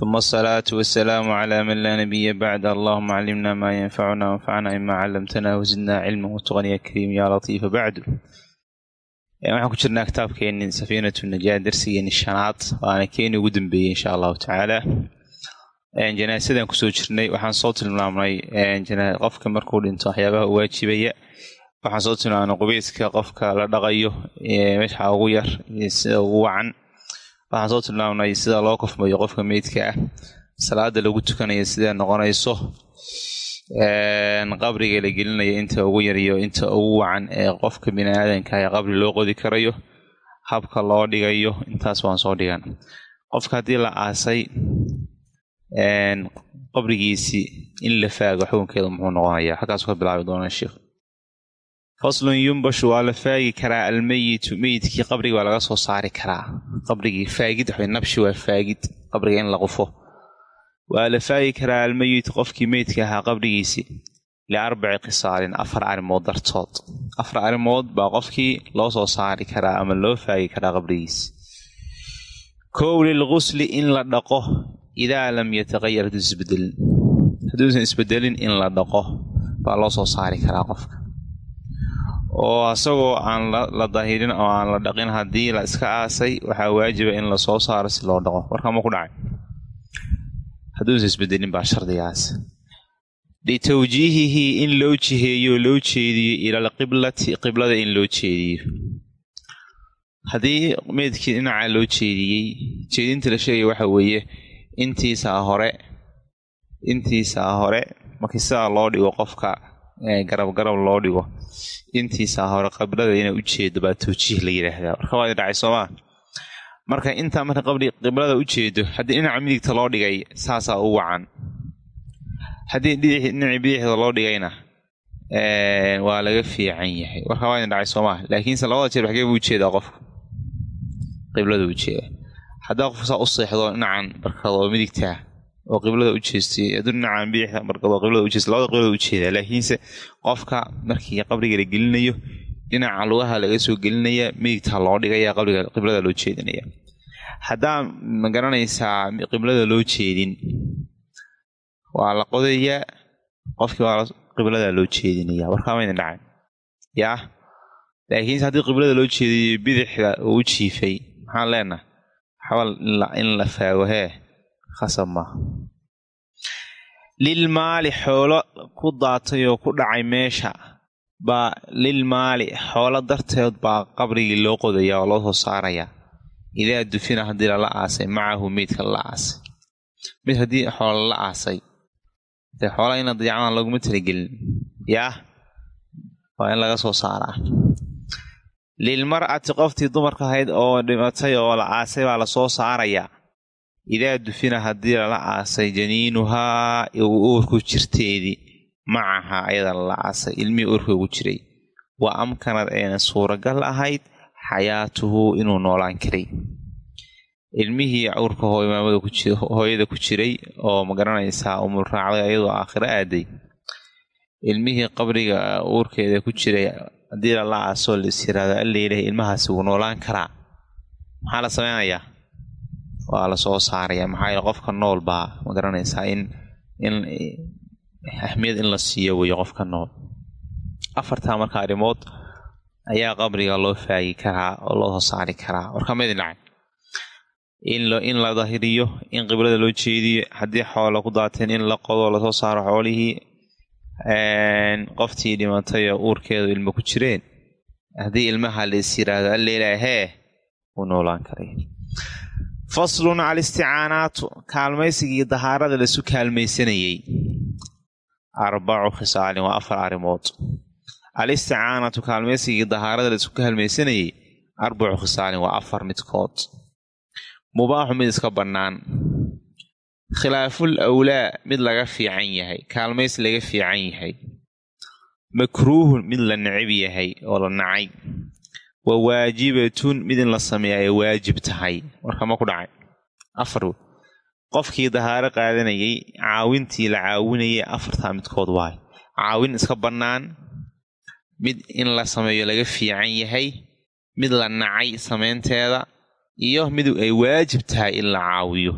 ثم الصلاة والسلام على من لا نبي بعد اللهم علمنا ما ينفعنا وانفعنا مما علمتنا وزدنا علما وتغني يا كريم يا لطيف بعد waxaan ku jirnaa kitaabkeenni safiinatu najaa darsigeeni shanaad waana keeni ugu dambeeyey insha allahu tacaala janaasadaan kusoo jirnay waxaan soo tilmaamnay qofka markuu dhinto waxyaabaha u waajibaya waxaan soo tilmaamnay qubeyska qofka la dhaqayo meesha ugu yar iyo sida ugu wacan waxaan soo tilmaamnay sida loo kofmayo qofka meydka ah. Salaada lagu tukanayo siday noqonayso qabriga la gelinayo inta ugu yariyo inta ugu wacan ee qofka biniaadanka ee qabri loo qodi karayo habka loo dhigayo intaas waan soo dhigan qofka haddii la aasay qabrigiisii in la faago xukunkeeda muxuu noqonayaa. Halkaasu ka bilaabi doonaa sheikh faslun yumbashu waa la faagi karaa almeyitu meyidkii qabriga waa laga soo saari karaa qabrigii faagid waxay nabshi waa faagid qabriga in la qufo waa la faagi karaa almeyit qofkii meydka ahaa qabrigiisii liarbaci qisaalin afar arrimood dartood afar arrimood baa qofkii loo soo saari karaa ama loo faagi karaa qabrigiisi kow lilqusli in la dhaqo idaa lam yataqayar hadduu isbedelin hadduusan isbedelin in la dhaqo soo saari karaa qofka oo asagoo aan la dahirin oo aan la dhaqin haddii la iska aasay waxaa waajiba in la soo saaro si loo dhaqo. Warkama ku dhacay? Hadduusan isbedelin baa shardigaas. Litawjiihihi in loo jiheeyo loo jeediyo ilal qiblati qiblada in loo jeediyo. Haddii meydkii dhinaca loo jeediyey jeedinta la sheegaya waxa weeye intiisaa hore intiisaa hore markii sidaa loo dhigo qofka garab garab loo dhigo. Intiisaa hore qiblada inay u jeedo baa tawjiih la yidhaahdaa warka waadi dhacay soomaa marka intaa marka qiblada u jeedo haddii dhinaca midigta loo dhigay saasaa u wacan. Haddii dhinacii bidixda loo dhigayna waa laga fiican yahay. Warka waa dhacay soomaa laakiinse labada jeer waxgee buu u jeedaa qofku? Qiblada u jeeda haddaa qofku saa u seexdo dhinacan barkado oo midigtaa oo qiblada u jeestay hadduu dhinacan bidixda barkado qiblada ujeesta labada qiblada u jeedaa laakiinse qofka markii qabriga la gelinayo dhinaca lugaha laga soo gelinaya midigtaa loo dhigaya qiblada loo jeedinaya. Haddaa ma garanaysaa qiblada loo jeedin? Waa la qodayaa qofkii waa qiblada loo jeedinaya. Warkaamaydin dhacan yaa? Laakiinse haddii qiblada loo jeediyo bidixda uu jiifay. Maxaan leenaha xabal in la faago hee khasab maaha lil maali xoolo ku daatay oo ku dhacay meesha. Baa lil maali xoolo darteed baa qabrigii loo qodaya oo loo soo saarayaa. Idaa dufina haddii lala aasay macahu meydka lala aasay. Mid haddii xoolo lala aasay. Dee xoolaa ina dayacmaan laguma talagelin yaah waa in laga soo saaraa. Lilmar'ati qoftii dumarka ahayd oo dhimatay oo la aasay baa la soo saarayaa idaa dufina haddii lala aasay janiinuhaa uurku jirteedii macaha ayada lala aasay ilmihii uurka ugu jiray. Wa amkanad ayna suuragal ahayd xayaatuhu inuu noolaan karay. Ilmihii uurka hooyada ku jiray oo ma garanaysaa umul raacday ayadoo aakhiro aaday. Ilmihii qabriga uurkeeda ku jiray haddii lala aasoo lais yiraahdo allaylahay ilmahaasi wuu noolaan karaa. Maxaa la sameynayaa waa la soo saaraya maxaa yeele qofka nool baa ma garanaysaa in in ahmiyad in la siiyo weyo qofka nool. Afartaa marka arrimood ayaa qabriga loo faagi karaa oo loo soo saari karaa. Warkamadin dhacay in la dahiriyo in qiblada loo jeediyo haddii xoola ku daateen in la qodo la soo saaro xoolihii qoftii dhimatay oo uurkeedu ilmo ku jireen haddii ilmaha lais yiraahdo alleilaa hee wuu noolaan karay faslun alisticaanaatu kaalmaysigii dahaarada laisu kaalmaysanayey arbacu khisaalin waa afar arrimood. Alisticaanatu kaalmaysigii dahaarada laisu kaalmaysanayey arbacu khisaalin waa afar midkood. Mubaaxu mid iska bannaan. Khilaaful awlaa mid laga fiican yahay kaalmays laga fiican yahay. Makruuhun mid la necab yahay oo la nacay wa waajibatun mid in la sameeya ay waajib tahay. Warkama ku dhacay. Afar qofkii dahaaro qaadanayay caawintii la caawinayay afartaa midkood waay. Caawin iska bannaan mid in la sameeyo laga fiican yahay mid la nacay samaynteeda iyo mid ay waajib tahay in la caawiyo.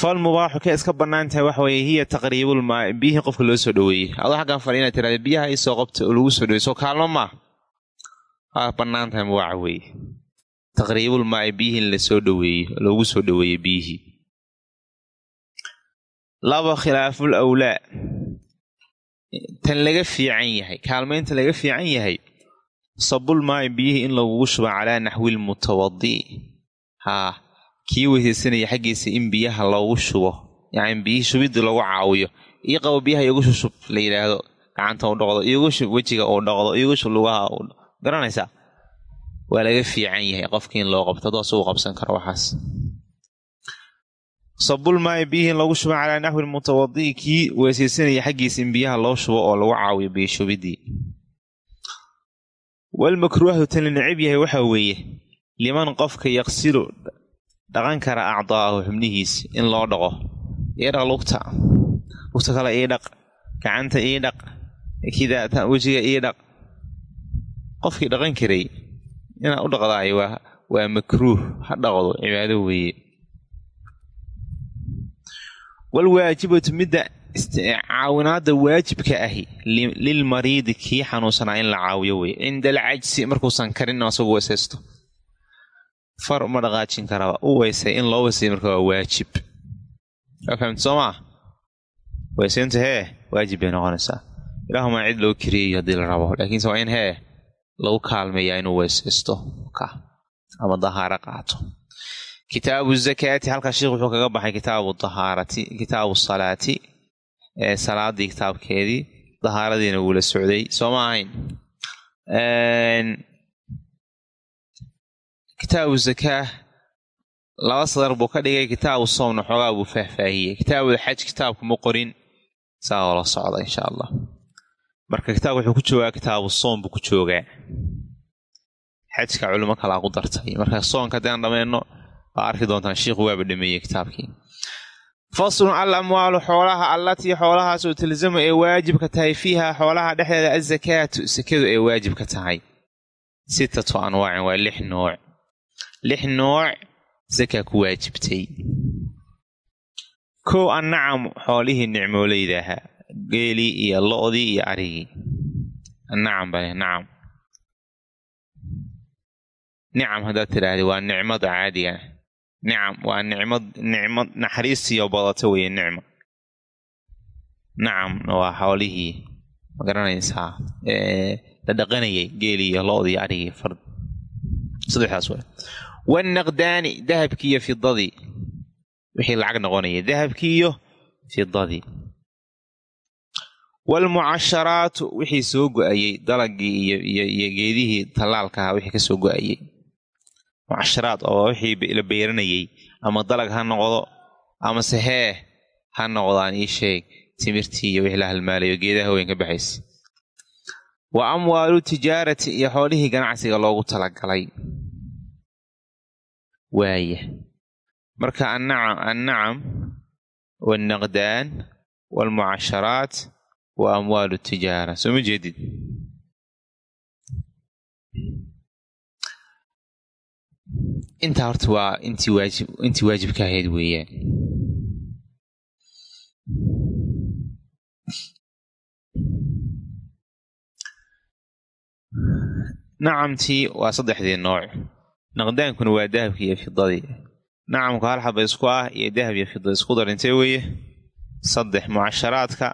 Fal mubaaxu ka iska bannaan tahay waxa weye hiya taqriibulmaa biyihii qofka loo soo dhaweeyey adoo xaggan fadhi inaad tirahda biyaha isoo qabta oo lagu soo dhawey soo kaalmo maa waa bannaan tahay mubaaxa weeye taqriibulmaa biyihii in la soo dhaweeyey loogu soo dhaweeyey biyihii laba khilaaful awlaa. Tan laga fiican yahay kaalmaynta laga fiican yahay sabul maayo biyihii in lagugu shuba calaa naxwil mutawadi. Haa kii weysaysanaya xaggiisa in biyaha loogu shubo yacni biyihii shubidii lagu caawiyo io qabo biyaha iyogu shushub la yidhaahdo gacanta u dhaqdo iyogu shub wejiga uu dhaqdo iyogu shub lugaha garanaysaa waa laga fiican yahay qofkii in loo qabto. Asugu qabsan karo waxaas. Sabul maayo biyihii in lagu shubo calaa naxwi mutawadi kii weysaysanaya xaggiisa in biyaha loo shubo oo lagu caawiyo biyo shubidii walmakruuhdu tan la necab yahay waxaa weeye liman qofka yaqsilu dhaqan kara acdaahu xubnihiis in loo dhaqo. Iidhaq lugta. Lugta kale iidhaq gacanta iidhaq kidaa wejiga iidhaq qofkii dhaqan karay inaad u dhaqdaayo waa makruuh ha dhaqdo cibaado weeye. Walwaajibatu midda caawinaadda waajibka ahi lilmariidi kii xanuunsanaa in la caawiyo weye cinda alcajsi markuusan karin asagu weysaysto far uma dhaqaajin karaba u weysay in loo weysay marka waa waajib. Waa fahamta soo maa weysayntu hee? Waajib bay noqonaysaa. Ilaahuma cid loo kariyayo haddii la rabo. Laakiinse waa in hee lagu kaalmayaa inuu weysaysto ama dahaaro qaato kitaabu zakaati halkaa sheikh wuxuu kaga baxay kitaabu dahaarati kitaabu salaati ee salaadii kitaabkeedii dahaaradiina wuu la socday. Soo ma ahayn? Kitaabu zakaa laba sadar buu ka dhigay kitaabu soomna xoogaa buu faahfaahiyey. Kitaabul xaj kitaabku ma qorin saa oo la socda insha allah marka kitaabka wuxuu ku joogaa kitaabu soom buu ku joogaa xajka culimo kalaa ku dartay. Marka soonka haddaan dhammayno waa arki doontaan shiikhu waaba dhameeyey kitaabkii. Faslun al amwaalu xoolaha allatii xoolahaasoo tilzamu ee waajibka tahay fiiha xoolaha dhexdeeda azakaatu. Sakadu ee waajibka tahay. Sittatu anwaacin waa lix nooc. Lix nooc sakaa ku waajibtay. Kow annacam xoolihii nicmooleyda geelii iyo lo-dii iyo arigii annacam bale nacam nicam haddaad tidhaahdi waa nicmada caadiga. Nicam waa nicmad nicmad naxariistiyo badata weeye nicma. Nacamna waa xoolihii ma garanaysaa la dhaqanayay geelii iyo lo-dii iyo arigii fard. Saddexdaas wa wanaqdaani dahabkii iyo fidadii wixii lacag noqonaya dahabkii iyo fidadii waalmucasharaatu wixii soo go'ayey dalagii iyo geedihii tallaalkaha wixii ka soo go'ayey mucasharaad oo wixii la beeranayey ama dalag ha noqdo amase hee ha noqdaan ii sheeg timirtii iyo wixii la halmaalayo geedaha weyn ka baxaysa. Wa amwaalu tijaarati iyo xoolihii ganacsiga loogu talagalay. Waaya marka annacam waalnaqdaan waalmucasharaat wa amwaalu tijaara. Soo ma jeedid intaa horta waa intii waajib intii waajibka ahayd weeyaan. Nacamtii waa saddexdii nooc. Naqdaankuna waa dahabkii iyo fidadii nacamku hal xaba isku ah iyo dahab iyo fida isku dar intee weeye? Saddex mucasharaadka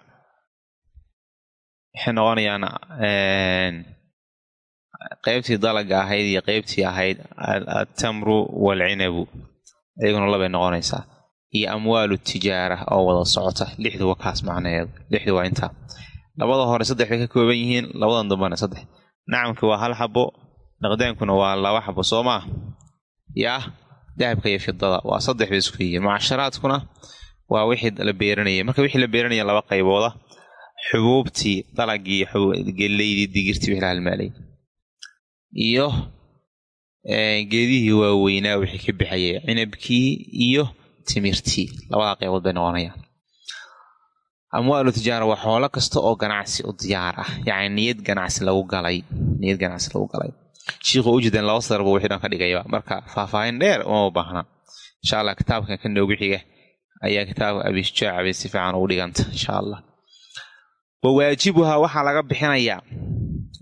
waxay noqonayaan qeybtii dalaga ahayd iyo qeybtii ahayd altamru waalcinabu iyaguna labay noqonaysaa. Iyo amwaalu tijaara oo wada socota. Lixdu kaas macnaheedu lixdu waa labada hore saddex bay ka kooban yihiin labadan dambana saddex. Nacamki waa hal xabo naqdaankuna waa laba xabo soo maa yaah dahabka iyo fidada waa saddex bay isku yihiin mucasharaadkuna waa wixii la beeranayay marka wixii la beeranaya laba qaybooda xubuubtii dalagii geleydii digirtii wixii la halmaalay. Iyo geedihii waaweynaa wixii ka bixayay cinabkii iyo timirtii. Labadaa qaybood bay noqonayaan. Amwaalu tijaara waa xoolo kasta oo ganacsi u diyaar ah. Yacni niyad ganacsi lagu galay. Niyad ganacsi lagu galay. Shiikhu ujeedan laba sadarba wixii dhan ka dhigayba marka faahfaahin dheer uma baahna. Insha allah kitaabkan ka noogu xiga ayaa kitaabka abishujaaca bay si wa waajibuhaa waxaa laga bixinayaa.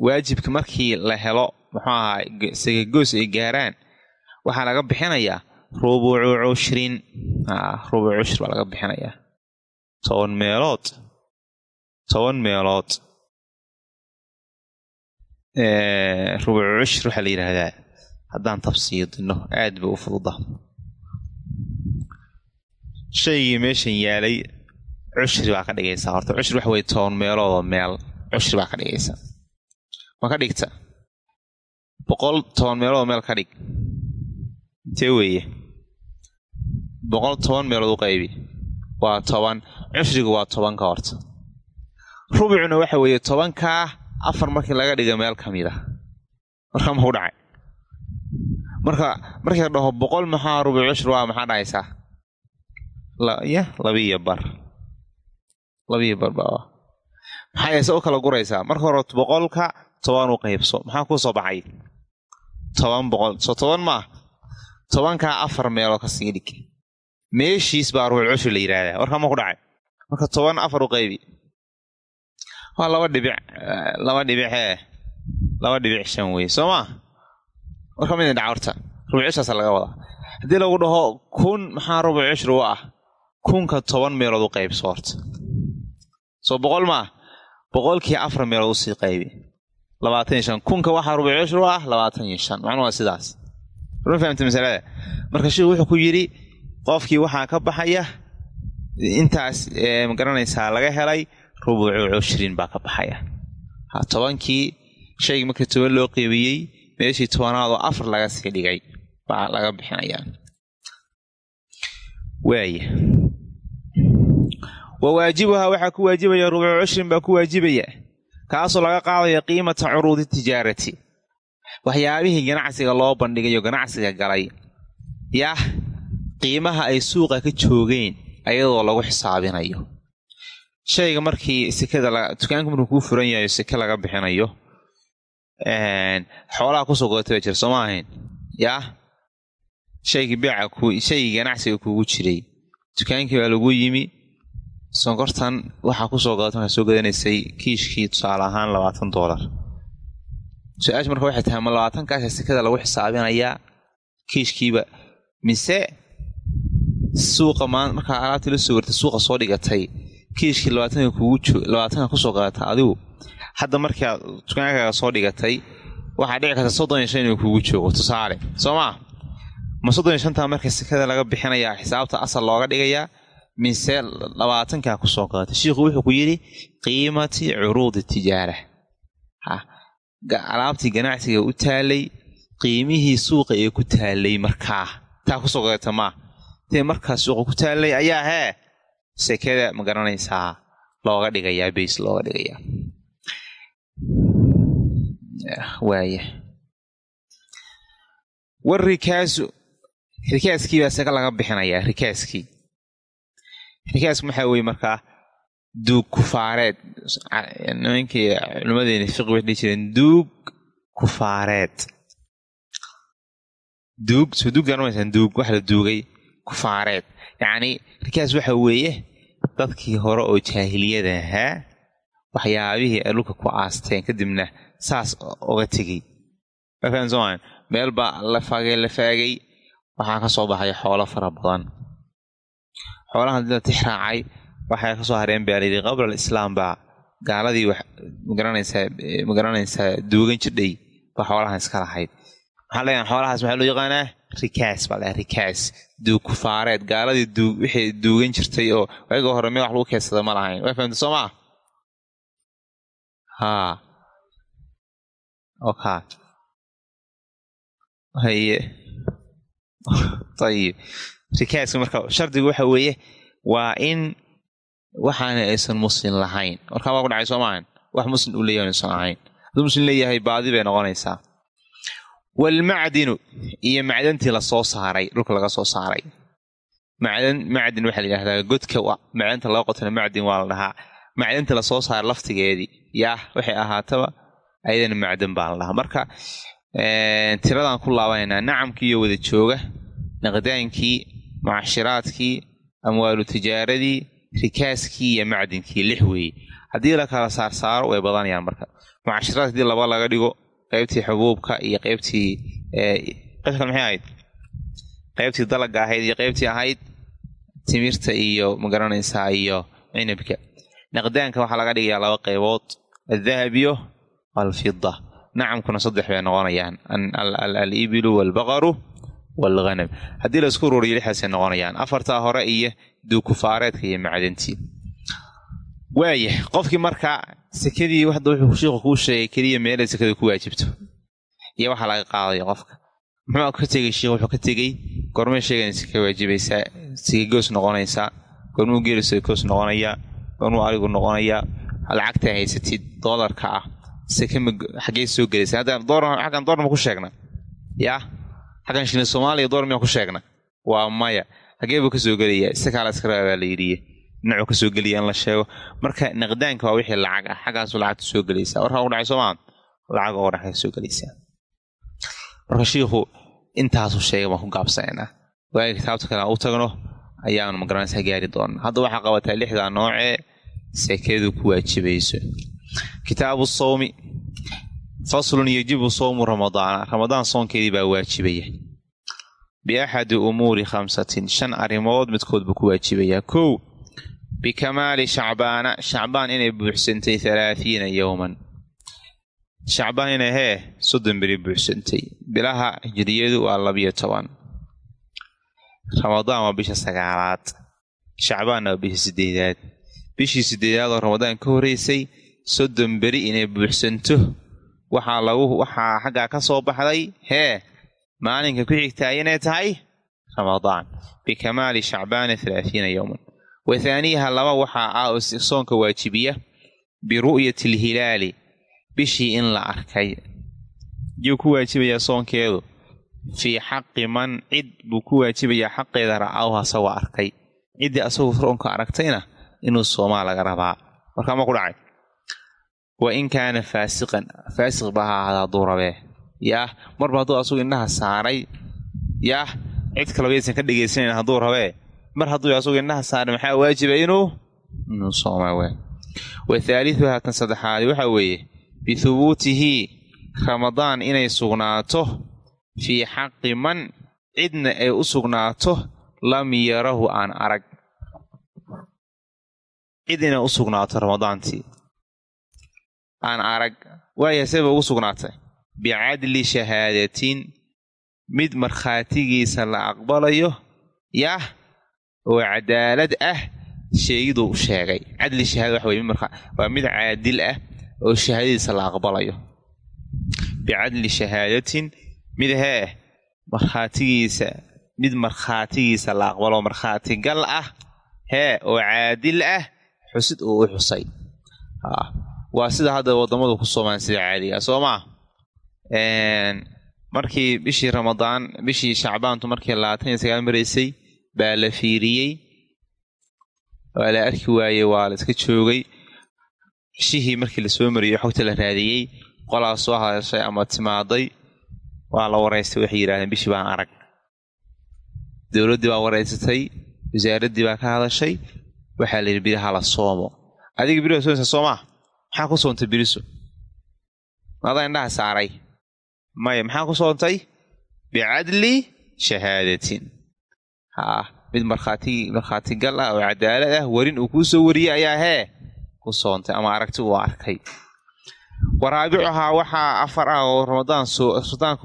Waajibka markii la helo muxuu ahaa sagagoos ay gaaraan waxaa laga bixinayaa rubucu cushrin rubuc cushri baa laga bixinayaa. Toban meelood. Toban meelood. Rubucu cushri waxaa la yidhaahdaa haddaan tafsiidino aad bay u fududa shaygii meeshan yaalay cushri baa ka dhigaysaa horta. Cushri waxa weye toban meeloodoo meel. Cushri baa ka dhigaysaa ma ka dhigta? Boqol toban meeloodoo meel ka dhig. Intee weeye. Boqol toban meelood u qaybi. Waa toban. Cushrigu waa tobanka horta. Rubucuna waxa weeye tobankaa afar markii laga dhiga meel ka mid a markaa maku dhacay. Marka markii la dhaho boqol maxaa rubuc cushri waa maxaa dhahaysaa ya labiiyo bar labiiyo bar ba maxaa ise u kala guraysaa? Marka hore boqolka toban u qaybso. Maxaa kuu soo baxay? Toban boqol soo toban maa tobankaa afar meeloo ka sii dhig. Meeshiis baa rubuc la yidhaahdaa warkaa ma ku dhacay. Marka toban afar u qaybi. Waa laba dhibic laba dhibicee laba dhibic shan wey soo maa warka midin dhaca horta. Rubuc laga wadaa. Haddii lagu dhaho kun maxaa rubuc u ah? Kunka toban meelood u qaybso horta soo boqol maa boqolkii afar meelood u sii qaybi. Labaatan iyo shan. Kunka waxaa rubuc cushri u ah labaatan iyo shan. Macnuu waa sidaas. Ma fahamta masalada. Marka sheikhu wuxuu ku yidhi qofkii waxaa ka baxaya intaas ma garanaysaa laga helay rubucu cushrin baa ka baxaya. Tobankii shaygii markii toban loo qeybiyey meeshii tobanaadoo afar laga sii dhigay baa laga bixinayaa. Waaya wa waajibuhaa waxaa ku waajibaya rubucu cushrin baa ku waajibaya. Kaasoo laga qaadaya qiimata curuudi tijaarati. Waxyaabihii ganacsiga loo bandhigayo ganacsiga galay. Yah qiimaha ay suuqa ka joogeen ayadoo lagu xisaabinayo. Shayga markii sekada dukaanka markuu kuu furan yahayo seke laga bixinayo xoolaha ku soo godatay baa jira sooma ahayn? Yaa shaygii beeca shaygii ganacsiga kuugu jiray. Dukaankii baa lagu yimi sonkortan waxaa ku soo gadatay markaa soo gadanaysay kiishkii tusaale ahaan labaatan doolar su'aasha marka waxay tahay ma labaatankaasa sekada lagu xisaabinayaa kiishkiiba. Mise suuqa maan markaa alaabtii la soo wartay suuqa soo dhigatay kiishkii labaatanka kuugu labaatanka ku soo gadata adigu hadda markaa dukaankaaga soo dhigatay waxaa dhici karta soddon iyo shan inuu kuugu joogo tusaale. Soo maa ma soddon iyo shantaa marka sekada laga bixinayaa xisaabta asal looga dhigayaa mise labaatankaa ku soo gadatay shiikhu wuxuu ku yidhi qiimati curuudi tijaara alaabtii ganacsiga u taalay qiimihii suuqa ee ku taalay markaa. Taa ku soo gadata maa tee markaa suuqa ku taalay ayaa hee sekada ma garanaysaa looga dhigayaa bays looga dhigayaa. Waaya war rikaasu rikaaskii baa seka laga bixinayaa rikaaskii rikaasku maxaa weye markaa duug kufaareed. Nimankii culimmadeeni fiqi waxay dhihi jireen duug kufaareed. Duug soo duug garanmaysaan duug wax la duugay kufaareed. Yacni rikaas waxa weeye dadkii hore oo jaahiliyada ahaa waxyaabihii ay dhulka ku aasteen kadibna saas oga tegey. Meel baa la faagay la faagay waxaa ka soo baxay xoolo fara badan xoolaha la tixraacay waxay ka soo hareen baa layidhi qabla alislaam baa gaaladii ma garanaysaa ma garanaysaa duugan jidhay baa xoolahan iska lahayd. Maxaa leeyahay xoolahaas maxaa loo yaqaanaa? Rikaas baa lahaa rikaas. Duug kufaareed gaaladii duug wixii duugan jirtay oo ayaga hore meel wax lagu keedsada ma lahayn. Way fahamta soo maa haa. Oka haye ayib rikaaska marka shardigu waxa weeye waa in waxaana aysan muslim lahayn. Warkaa waa ku dhacay soo maahan. Wax muslim uu leeyahay aysan ahayn. Hadduu muslim leeyahay baadi bay noqonaysaa. Waalmacdinu iyo macdantii la soo saaray dhulka laga soo saaray. Macdan macdin waxaa la yidhahdaa godka macdanta laga qotana macdin waa la dhahaa. Macdanta la soo saaray laftigeedii yaah waxay ahaataba ayadana macdan baa la dhahaa. Marka tiradaan ku laabanaynaa nacamkii iyo wada jooga naqdaankii mucashiraadkii amwaalu tijaaradii rikaaskii iyo macdinkii lix weeye haddii la kala saarsaaro way badanayaan marka mucashiraad haddii laba laga dhigo qaybtii xubuubka iyo qaybtii qaybta maxay ahayd qaybtii dalaga ahayd iyo qaybtii ahayd timirta iyo ma garanaysaa iyo cinabka naqdaanka waxaa laga dhigayaa laba qaybood aldahab iyo alfida nacamkuna saddex bay noqonayaan alibilu walbaqaru walghanam haddii la isku ururiyo lixaasay noqonayaan afartaa hore iyo duukufaareedka iyo macdantii waaya qofkii marka sekadii hadda wuxuu shiiku kuu sheegay keliya meelay sekada ku waajibto. Iyo waxaa laga qaadaya qofka. Muxuu ka tegay shiikh? Wuxuu ka tegey gormay sheegan seka waajibaysaa sekagoos noqonaysaa gormuu geeli sekoos noqonayaa gormuu arigu noqonayaa lacagtaa haysatid doolarka ah seke xaggee soo gelaysa xaggan doorma ku sheegna. Yaa xaggan shilin soomaaliya door miyaa ku sheegna waa maya. Hagee buu ka soo gelayaa isakaa la iska rabaa baa la yidhiye dhinacuu ka soo gelaya in la sheego. Marka naqdaanka waa wixii lacag ah. Xaggaasu lacagta soo gelaysaa. Warkaa u dhacay soomaa lacag oo dhaxay soo gelaysaa. Marka shiikhu intaasu sheegay baan ku gaabsanaynaa waaga kitaabta kale aan u tagno ayaanu ma garanaysaa gaari doona hadda waxaa qabataa lixdaa noocee sekadu ku waajibayso kitaabu sawmi faslun yajibu sawmu ramadaana ramadaan soonkeedii baa waajibaya biaxadi umuuri khamsatin. Shan arrimood midkood buu ku waajibayaa. Kow bikamaali shacbaana. Shacbaan inay buuxsantay halaathiina yowman shacbaan inay hee soddon beri buuxsantay. Bilaha hijiriyadu waa labiyo toban. Ramadaan waa bisha sagaalaad. Shacbaanna waa bisha sideedaad. Bishii sideedaad oo ramadaan ka horeysay soddon beri inay buuxsanto waxaa lagu waxaa xaggaa ka soo baxday hee maalinka ku xigtaay inay tahay ramadaan bikamaali shacbaana halaathiina yowman wa thaaniyaha laba waxaa ah oo soonka waajibiya biru'yati alhilaali bishii in la arkay. Yuu ku waajibayaa soonkeedu. Fii xaqi man cid buu ku waajibayaa xaqeeda ra'aahu asagoo arkay. Ciddii asagoo soonka aragtayna inuu soomaa laga rabaa. Markaa ma ku dhacay wa in kaana faasiqan faasiq ba ha ahaada hadduu rabee yaah marba hadduu asagu indhaha saaray yaah cid kalaba yaysan ka dhegaysanayn hadduu rabee mar hadduu asagu indhaha saaray maxaa waajiba inuu inuu soomaa waa wa thaalithuha kan saddexaadi waxaa weeye bihubuutihi ramadaan inay sugnaato fii xaqi man cidna ay u sugnaato lam yarahu aan arag aan arag waaya seeba ugu sugnaatay bicadli shahaadatin mid markhaatigiisa la aqbalayo yah oo cadaalad ah sheegiduu u sheegay cadli shahaada waxa weye waa mid caadil ah oo shahaadadiisa la aqbalayo bicadli shahaadatin mid hee markhaatigiisa mid markhaatigiisa la aqbalo markhaatigal ah hee oo caadil ah xusid uu u xusay waa sida hadda wadamadu ku soomaan sida caadiga. Soo markii bishii ramadaan bishii shacbaantu markii labaatan iyo sagaal maraysay baa la fiiriyey. Waa la arki waayey waa la iska joogay. Bishihii markii la soo mariyey xogta la raadiyey qolaa soo hadashay ama timaaday waa la waraystay waxay yidhahdeen bishii baan arag. Dowladdii baa waraysatay wasaaraddii baa ka hadashay waxaa la yidhi biraha la soomo. Adiga biriha soomsa soomaa maxaa ku soontay biriso maadaa indhaha saaray. Maya maxaa ku soontay? Bicadli shahaadatin. Haa mid markhaati markhaatigal ah oo cadaalad ah warin uu kuu soo wariyey ayaa hee ku soontay ama aragti uu arkay. Waraabicuhaa waxaa afar ah oo ramadaan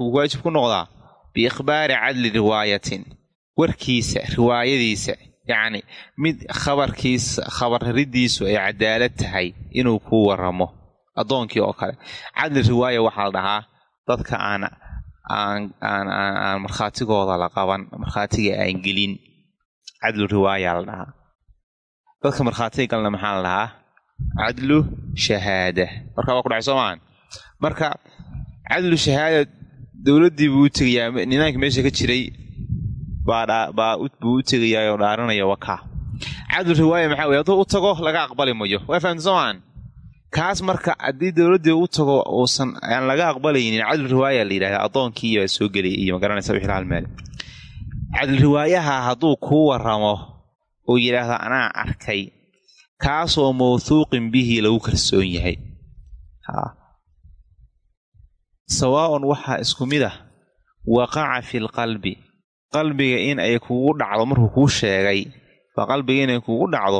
uu waajib ku noqdaa biikhbaari cadli riwaayatin. Warkiisa riwaayadiisa yacni mid khabarkiisa khabarridiisu ay cadaalad tahay inuu kuu waramo. Addoonkii oo kale. Cadli riwaaya waxaa la dhahaa dadka aan aan aan aan markhaatigooda la qaban markhaatiga aan gelin. Cadlu riwaaya la dhahaa. Dadka markhaatiga galna maxaa la dhahaa? Cadlu shahaada. Marka waa ku dhacay soo marka cadlu shahaada dowladdii buu u tegayaa. Nidaamka meesha ka jiray buu u tegayaa oo dhaaranaya wakaa cadlu riwaaya maxaa weye hadduu u tago laga aqbali mayo waa fahamta soomaan kaas marka haddii dowladdii u tago uusan aan laga aqbalaynin cadlu riwaaya la yidhahda addoonkii baa soo gelaya iyo magaranaysa wixii halmeel cadlu riwaayaha hadduu kuu waramo oo yidhaahdo anaa arkay kaasoo mawthuuqin bihi lagu kalsoon yahay. Sawaaun waxaa isku mid ah waqaca fi lqalbi qalbiga in ay kugu dhacdo markuu kuu sheegay. Waa qalbiga inay kugu dhacdo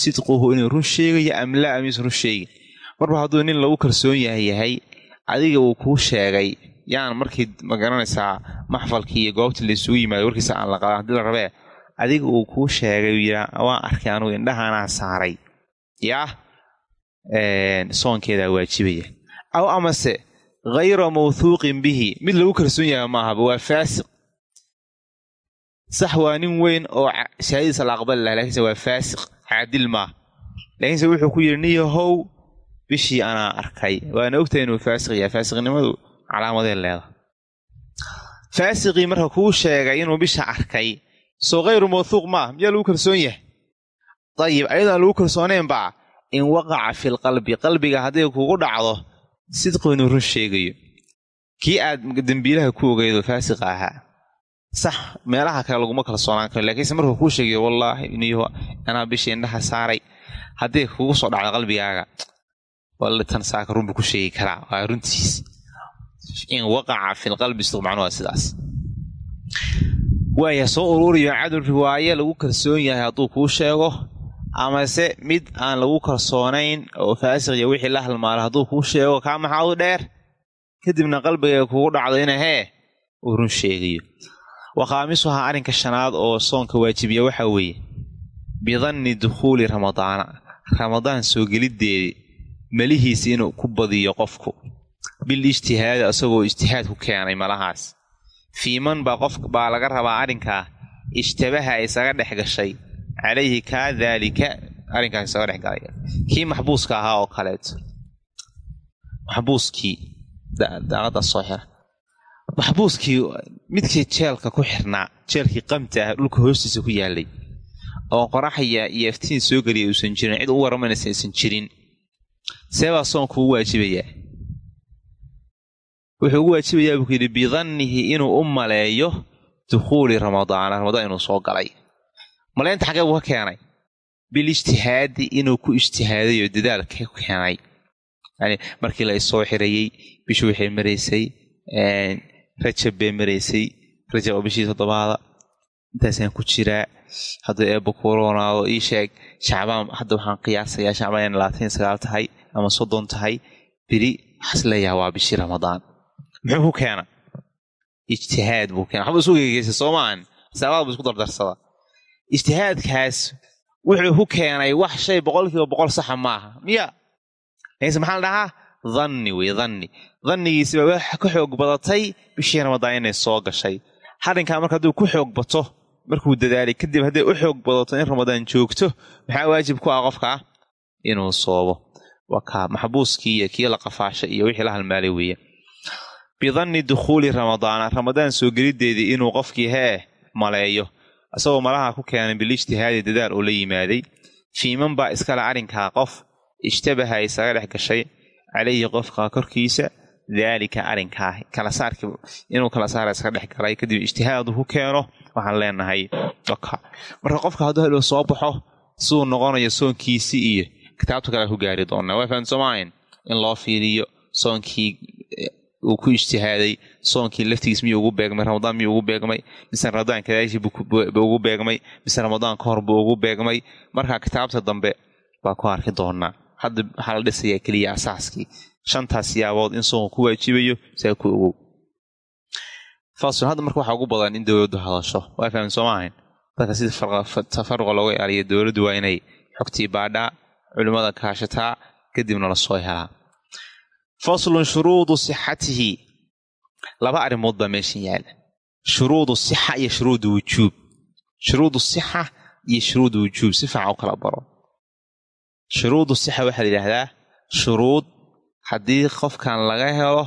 sidquhu inuu run sheegayo am laa amiise run sheegin marba hadduu nin lagu kalsoon yahay yahay adiga uu kuu sheegay. Yaan markii ma garanaysaa maxfalkii iyo goobtii laysugu yimaado warkiisa aan la qadan haddii la rabee adiga uu kuu sheegay yiraa waan arkay anugu indhahaanaa saaray. Yaa soonkeedaa waajibaya. Aw amase hayra mawthuuqin bihi mid lagu kalsoon yahay maahaba waa faasiq sax waa nin weyn oo shahaadadiisa la aqbali laha lakiinse waa faasiq caadil maaha laakiinse wuxuu ku yidhi niyahow bishii anaa arkay. Waana ogtahay inuu faasiq yahay. Faasiqnimadu calaamadee leeda faasiqii marka kuu sheegay inuu bisha arkay soo hayru mawthuuq maa miyaa lagu kalsoon yahay? Dayib ayadaan lagu kalsoonaynbaa in waqaca fil qalbi. Qalbiga hadday kugu dhacdo sidqu inuu run sheegayo. Kii aad dembiilaha ku ogeydo faasiqa ahaa sax meelaha kale laguma kalsoonaan karo lakiinse markuu kuu sheegayo wallaahi niyo anaa bishii indhaha saaray hadday kugu soo dhacdo qalbigaaga tan saaka runbu ku sheegi karaa. Waa runtiis in waqaca sidq macnu waa sidaas. Waaya soo ururiyo cadul riwaaye lagu kalsoon yahay hadduu kuu sheego amase mid aan lagu kalsoonayn oo faasiq iyo wixii la halmaalo hadduu kuu sheego kaa maxaa u dheer? Kadibna qalbiga kugu dhacdo ina hee uu run sheegayo wa khaamisuhaa arrinka shanaad oo soonka waajibiya waxaa weeye bidanni dukhuuli ramadaana ramadaan soo geliddeedii malihiisa inuu ku badiyo qofku. Bil ijtihaadi ijtihaad ku keenay malahaas. Fiiman baa qof baa laga rabaa arrinkaa ishtabaha isaga dhex gashay. Calayhi kaa daalika arrinkaas isaga dhex galay. Kii maxbuuska ahaa oo kaleeto. Maxbuuskii daaqadda soo xira maxbuuskii midkii jeelka ku xirnaa jeelkii qamta ah dhulka hoostiisa ku yaalay oo qoraxya iyo aftiin soo geliya uusan jirin cid u waramanaysa aysan jirin. Seebaa soonku u waajibayaa. Wuxuu ugu waajibayaa buu yidhi bidannihi inuu u maleeyo dukhuuli ramadaana ramadaan inuu soo galay. Malaynta xagee buu ka keenay. Bilijtihaadi inuu ku ijtihaaday oo dadaalka ku keenay. Yani markii la isoo xirayey bishu waxay maraysay rajab bay maraysay rajab oo bishii toddobaada intaasaan ku jiraa hadduu eebba kuronaado ii sheeg shacbaan hadda waxaan qiyaasayaa shacbaan inay labaatan sagaal tahay ama soddon tahay beri waxaas leeyaha waa bishii ramadaan muxuu ku keena ijtihaad buu keena waxba isu gegeysa soo maahan xisaabaad buu isku dardarsada ijtihaadkaas wuxuu ku keenay wax shay boqolkiiba boqol saxa maaha miya laakiinse maxaa la dhahaa dhanni wey dhanni dhannigiisiba wax ka xoog badatay bishii ramadaan inay soo gashay. Arrinkaa marka hadduu ku xoog bato markuu dadaalay kadib hadday u xoog badato in ramadaan joogto maxaa waajib ku ah qofka? Inuu soobo. Waa kaa maxbuuskii iyo kii la qafaashay iyo wixii la halmaalay weeye. Bidanni dukhuuli ramadaana ramadaan soo geliddeedii inuu qofkii hee maleeyo. Isagoo malaha ku keenay bilijtihaadi dadaal oo la yimaaday. Fiiman baa iskale arrinkaa qof ishtabaha isaga dhex gashay. Korkiisa daalika arrinkaa kala saarki inuu kala saara iska dhex galay kadib ijtihaadu ku keeno waxaan leenahay oka marka qofka hadduu hadhow soo baxo siduu noqonayo soonkiisii iyo kitaabta kale ku gaari doonaa waa fahan in loo fiiriyo soonkii uu ku ijtihaaday soonkii laftigiis miyuu ugu beegmay ramadaan miyuu ugu beegmay mise ramadaan kadaashii buu ugu beegmay mise ramadaan ka hor buu ugu beegmay markaa kitaabta dambe baa ku arki doonaa hadda waxaa la dhisayaa keliya asaaskii shantaas yaabood in soonku ku waajibayo saa ku ogow. Fasul hadda marka waxaa ugu badan in dowladdu hadasho. Waa fahmin soo maahayn dadka sida tafaruqa looga ilaaliyo dowladdu waa inay xogtii baadhaa culimmada kaashataa kadibna la soo helaa faslun shuruudu sixatihi. Laba arrimood baa meeshan yaalla shuruudu sixa iyo shuruudu wujuub. Shuruudu sixa iyo shuruudu wujuub. Si fiican u kala baro. Shuruudu sixa waxaa la yidhaahdaa shuruud haddii qofkan laga helo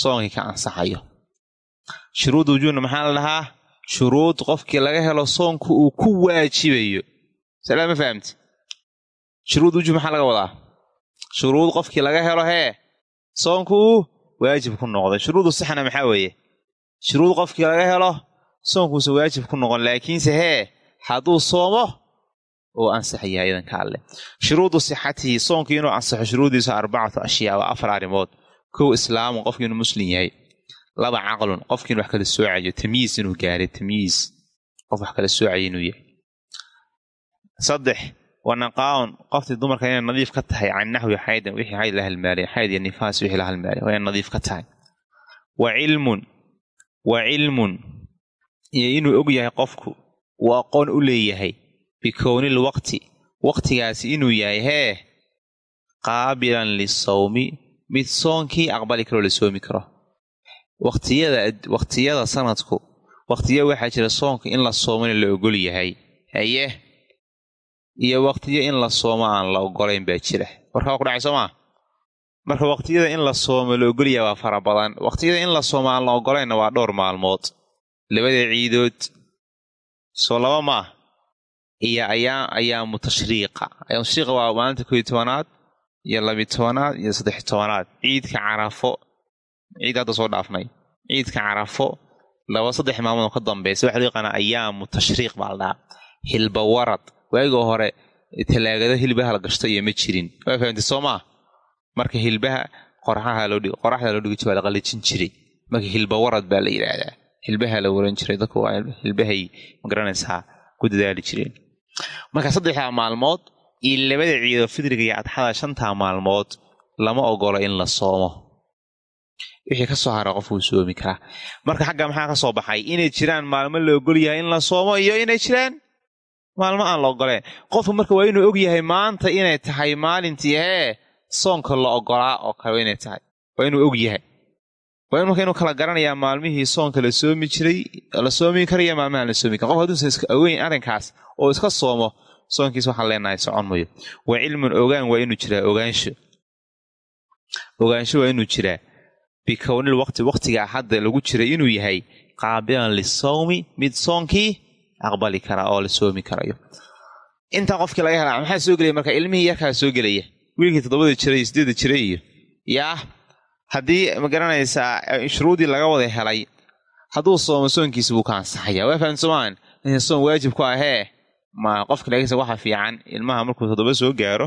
soonkii ka ansaxayo. Shuruud wujuubna maxaa la dhahaa shuruud qofkii laga helo soonku uu ku waajibayo. Salaa ma fahamti? Shuruud wujuub maxaa laga wadaa? Shuruud qofkii laga helo hee soonku uu waajib ku noqday. Shuruudu sixna maxaa weeye? Shuruud qofkii laga helo soonkuusa waajib ku noqon laakiinse hee hadduu soomo uu ansaxaya idanka alle shuruudu sixatihi soonkii inuu ansaxo shuruudiisu arbacatu ashyaa waa afar arrimood. Kow islaamu qofkii inuu muslim yahay. Laba caqlun qofkii inu wax kala soocayo tamyiis inuu gaaray tamyiis qof wax kala soocaya inuu yahay. Saddex wanaqaa'un qoftii dumarka inay nadiif ka tahay can naxwi xaydan wixii xayd la halmaalay xayd iyo nifaas wixii la halmaalay waa inay nadiif ka tahay. Wa cilmun wa cilmun iyo inuu og yahay qofku uu aqoon u leeyahay bikownil waqti waqtigaasi inuu yahay hee qaabilan lisawmi mid soonkii aqbali karoo la soomi karo waqtiyada sanadku waqtiya waxaa jira soonka in la soomona la ogol yahay haye iyo waqtiyo in la soomo aan la ogolayn baa jira warka waa ku dhacay soo maa marka waqtiyada in la soomo la ogolyaha waa fara badan waqtiyada in la soomo aan la ogolaynna waa dhowr maalmood labada ciidood soo laba maah iyo ayaa ayaamu tashriiqa ayaamu tashriiqa waa maalinta kooiy tobanaad iyo labi tobanaad iyo saddex tobanaad ciidka carafo ciid hadda soo dhaafnay ciidka carafo laba saddex maalmood ka dambaysa waxa loo yaqaanaa ayaamu tashriiq baa la dhahaa hilba warad waagii hore talaagada hilbaha la gashto iyo ma jirin waa fahamtay soo maa marka hilbaha qoraxaha loo qoraxda loo dhigi jira waa la qalijin jiray marka hilba warad baa la marka saddexdaa maalmood iyo labada ciido fidriga iyo adxada shantaa maalmood lama ogolo in la soomo. Wixii ka soo hara qofkuu soomi karaa. Marka xagga maxaa ka soo baxay? Inay jiraan maalmo la ogol yahay in la soomo iyo inay jiraan maalmo aan la ogoleen qofku marka waa inuu og yahay maanta inay tahay maalintii hee soonka la ogolaa oo kale inay tahay. Waa inuu og yahay waa marka inuu kala garanayaa maalmihii soonka la soomi jiray la soomi karaya maalmahaan la soomi kara qof hadduusan iska ogeyn arrinkaas oo iska soomo soonkiis waxaan leenahay socon mayo wa cilmun ogaan waa inuu jiraa ogaansho. Ogaansho waa inuu jiraa. Bikownil waqti waqtigaa hadda lagu jiray inuu yahay qaabilan lisawmi mid soonkii aqbali kara oo la soomi karayo. Intaa qofkii laga helaa maxaa soo gelaya marka? Ilmihii yarkaa soo gelaya. Wiilkii toddobada jiray iyo siddeeda jiray iyo yaa haddii ma garanaysaa shuruudii laga wada helay hadduu soomo soonkiisa buu ka ansaxaya waa fahamta somaan in soon waajib ku ahee? Ma qofka lagisa waxa fiican ilmaha markuu toddoba soo gaaro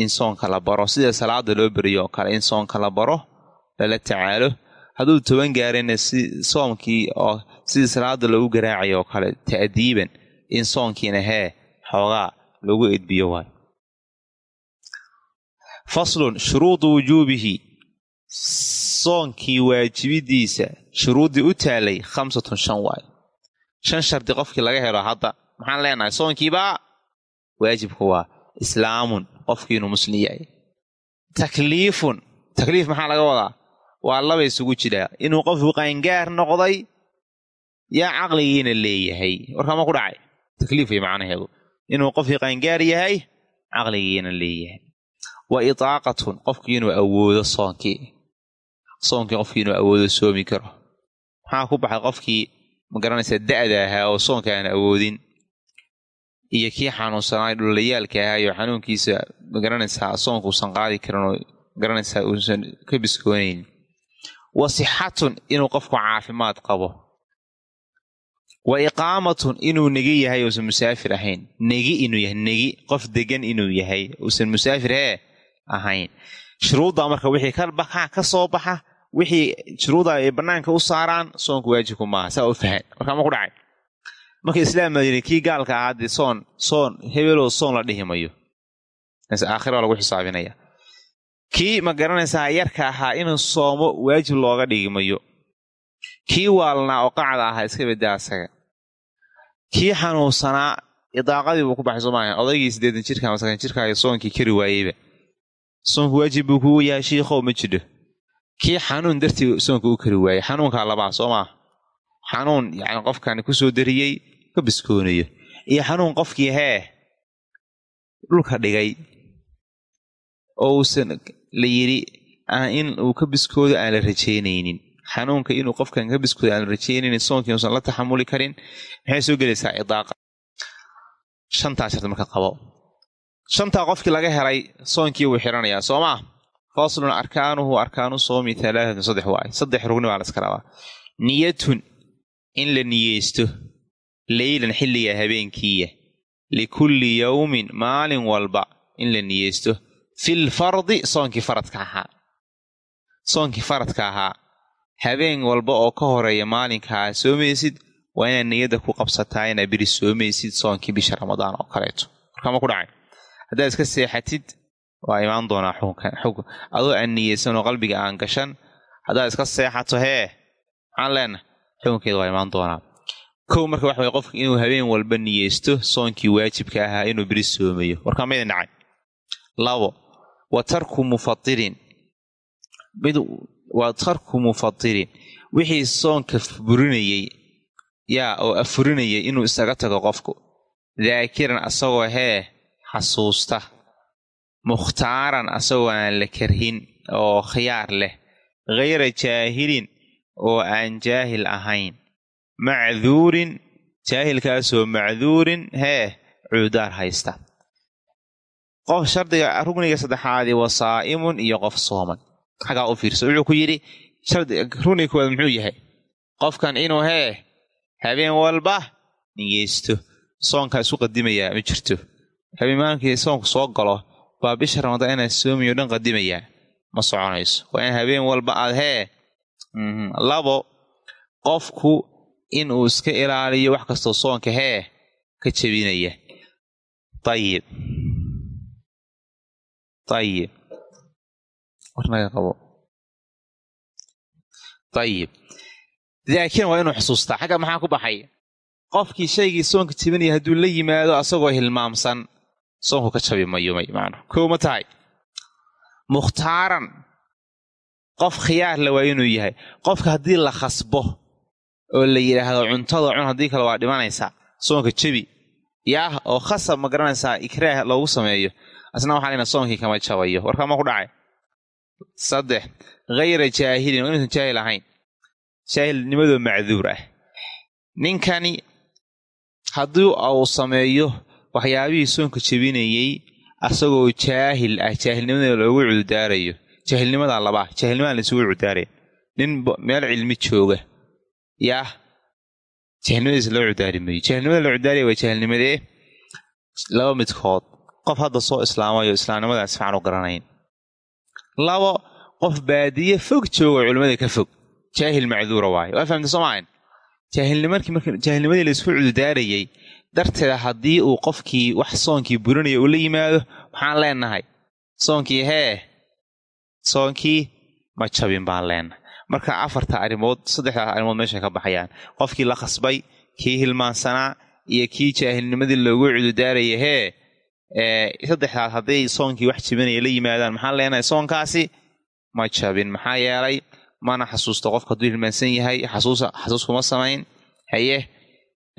in soonka la baro. Sida salaada loo beriyo kale in soonka la baro lala tacaalo. Hadduu toban gaarayna si soomkii oo sidii salaada loogu garaacayo oo kale ta'diiban in soonkiina hee xoogaa lagu edbiyo waayo. Faslun shuruudu wujuubihi soonkii waajibidiisa shuruuddii u taalay khamsatun shan waayo shan shardi qofkii laga helo hadda maxaan leenahay soonkiibaa waajibka waa islaamun qofkii inuu muslim yahay. Takliifun takliif maxaa laga wadaa? Waa laba isugu jiraa inuu qofku qaangaar noqday yaa caqligiina leeyahay. Warkama ku dhacay? Takliifay macnaheedu. Inuu qofkii qaangaar yahay caqligiina leeyahay. Wa itaaqatun qofkii inuu awoodo soonkii soonkii qofkii inuu awoodo soomi karo. Maxaa ku baxay qofkii ma garanaysaa da'da ahaa oo soonka aan awoodin? Iyo kii xanuunsanaay dhulayaalka ahaa iyo xanuunkiisa ma garanaysaa soonka uusan qaadi karin oo ma garanaysaa uusan ka biskoonayn? Wa sixatun inuu qofku caafimaad qabo. Wa iqaamatun inuu negi yahay uusan musaafir ahayn. Negi inuu yahay negi. Qof degan inuu yahay uusan musaafir hee ahayn. Shuruudda marka wixii ka baxa ka soo baxa wixii shuruudda ay bannaanka u saaraan soonku waajibku maaha saa u fahan. Markaa ma ku dhacay. Marka islaam yidhi kii gaalka ahaa dee soon soon hebeloo soon la dhihi mayo. Aakhira lagu xisaabinaya. Kii ma garanaysaa yarka ahaa inuu soomo waajib looga dhigi mayo? Kii waalnaa oo qacda ahaa iska beddaa asaga kii xanuunsanaa idaaqadii buu ku baxay soomaalia odaygii siddeetan jirka ama sakan jirka soonkii kari waayeyba. Soonku waajib buu kugu yahay shiikhow ma jidho kii xanuun dartii soonka u kari waayey. Xanuunkaa labaa soo maa xanuun yacni qofkani ku soo dariyey ka biskoonayo. Iyo xanuun qofkii hee dhulka dhigay. Oo uusan la yidhi in uu ka biskoodo aan la rajaynaynin. Xanuunka inuu qofkan ka biskoodo aan la rajaynaynin soonkii uusan la taxamuli karin maxay soo gelaysaa idaaqa? Shantaa shardi marka qabo. Shantaa qofkii laga helay soonkii wuu xiranayaa soo maa faslun arkaanuhu arkaanu soomi alaaatun saddex waay. Saddex rugni baa la iska rabaa. Niyatun in la niyeysto leylan xilliga habeenkiiya. Likulli yowmin maalin walba in la niyeysto. Fil fardi soonkii faradka ahaa. Soonkii faradka ahaa. Habeen walba oo ka horreeya maalinkaa soomaysid. Waa inaad niyadda ku qabsataa inaad beri soomaysid soonkii bisha ramadaan oo kaleeto. Warkama ku dhacay. Haddaad iska seexatid waa imaan doonaa xukun adoo aan niyeysanoo qalbiga aan gashan haddaad iska seexato hee maxaan leenahay xukunkeeda waa imaan doonaa. Kow marka waxa way qofka inuu habeen walba niyeysto soonkii waajibka ahaa inuu beri soomayo. Warkaa maydin dhacay labo wa tarku mufadirin mid waa tarku mufadirin wixii soonka burinayey yaa oo afurinayay inuu isaga tago qofku. Daakiran asagoo hee xasuusta mukhtaaran asagoo aan la karhin oo khiyaar leh ghayra jaahilin oo aan jaahil ahayn. Macduurin jaahilkaasoo macduurin hee cuudaar haysta. Qof shardiga rugniga saddexaadii waa saa'imun iyo qof sooman. Xagaa u fiirsa wuxuu ku yidhi rugniga koowaad muxuu yahay? Qofkan inuu hee habeen walba niyeysto. Soonkaa isu qadimayaa ma jirto. Habeen maalinkii soonku soo galo baa bisha ramadaan inaad soomayo dhan qadimayaa ma soconayso. Waa in habeen walba aad hee. Labo qofku inuu iska ilaaliyo wax kastoo soonka hee ka jebinaya ayib ayib warnaga qabo. Ayib daakiran waa inuu xusuustaa. Xagga maxaa ku baxay? Qofkii shaygii soonka jebinaya hadduu la yimaado asagoo hilmaamsan soonku ka jabi mayo may maana kow ma tahay? Mukhtaaran qof khiyaarle waa inuu yahay. Qofka haddii la khasbo oo la yidhaahdo cuntada cun haddii kale waa dhimanaysaa soonka jebi yaah oo khasab ma garanaysaa ikraah loogu sameeyo. Asna waxaa lena soonkii kama jabayo. Warkama ku dhacay? Saddex. Hayra jaahilin waa inuusan jaahil ahayn. Jaahilnimadoo macduur ah. Ninkani haddii uu sameeyo waxyaabihii soonka jebinayey asagoo jaahil ah jaahilnimada loogu cududaarayo jaahilnimadaa labaa jaahilnimadan laisugu cududaaraya nin meel cilmi jooga. Yaah jaahilnimadiisa loo cudaari mayo jaahilnimada loo cudaaraya waa jaahilnimadee laba midkood. Qof hadda soo islaamayo islaamnimadaas fiican u garanayn. Labo qof baadiye fog jooga culimmada ka fog. Jaahil macduura waayo. Waa fahamta soo maahan jaahilnimadii laysku cududaarayey darteeda haddii uu qofkii wax soonkii burinaya uu la yimaado maxaan leenahay? Soonkii hee soonkii ma jabin baan leenahay. Marka afarta arrimood saddexdaas arrimood meeshay ka baxayaan. Qofkii la khasbay kii hilmaansanaa iyo kii jaahilnimadii loogu cududaaraya hee saddexdaas hadday soonkii wax jibinaya la yimaadaan maxaan leenahay? Soonkaasi ma jabin. Maxaa yeelay mana xasuusto qofka hadduu hilmaansan yahay xasuus kuma samayn. Haye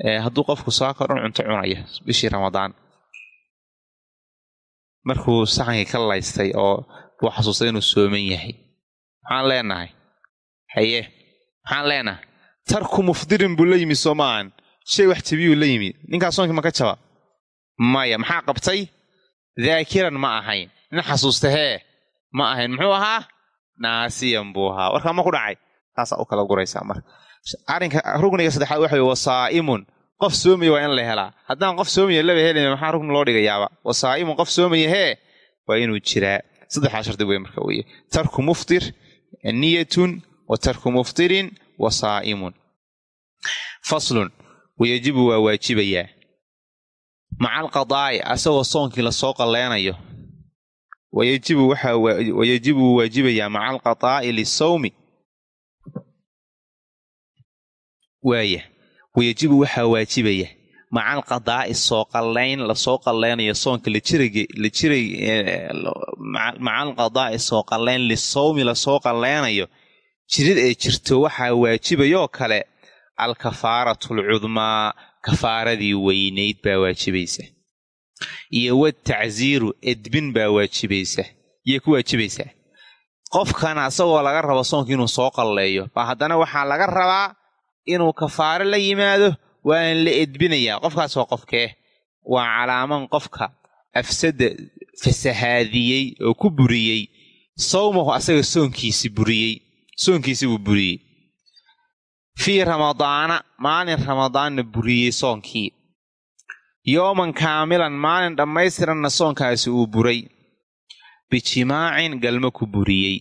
hadduu qofku saaka dhan cunto cunaya bishii ramadaan. Markuu saxankii ka laystay oo buu xasuustay inuu sooman yahay. Maxaan leenahay? Haye maxaan leenahay? Tarku mufdirin buu la yimi soo shay wax jabiyuu la yimi. Ninkaas soonkii ma ka jaba? Maya maxaa qabtay? Daakiran ma ahayn. Nin xasuusta hee ma ahayn. Muxuu ahaa? Naasiyan buu ahaa. Warkaa ma ku dhacay? Taasaa u kala guraysaa marka arrinka rugniga saddexaad waxa wey wasaa'imun. Qof soomaya waa in la helaa. Haddaan qof soomaya laba helaya maxaa rugni loo dhigayaaba wasaa'imun qof soomaya hee waa inuu jiraa. Saddexdaa shardi wey marka weye tarku muftir niyatun wa tarku muftirin wa saa'imun faslun wayajibu waa waajibayaa maca alqadaa'i asagoo soonkii la soo qalleynayo wayajibu waxaa wayajibu waajibayaa maca alqadaa'i lisawmi waaya wayajibu waxaa waajibaya. Maca alqadaa'i soo qallayn la soo qallaynayo soonka la jiray maca alqadaa'i soo qallayn lisawmi la soo qallaynayo jirid ee jirto waxaa waajibayoo kale alkafaaratu alcudmaa kafaaradii weynayd baa waajibaysa. Iyo watacsiiru edbin baa waajibaysa. Yay ku waajibaysaa qofkana isagoo laga rabo soonka inuu soo qalleeyo ba haddana waxaa laga rabaa inuu kafaaro la yimaado waan la edbinayaa. Qofkaas waa qofkee waa calaaman qofka afsada fasahaadiyey oo ku buriyey. Sawmahu asaga soonkiisi buriyey. Soonkiisi buu buriyey. Fii ramadaana maalin ramadaanna buriyey soonkii. Yooman kaamilan maalin dhammaystiranna soonkaasi uu buray. Bijimaacin galmo ku buriyey.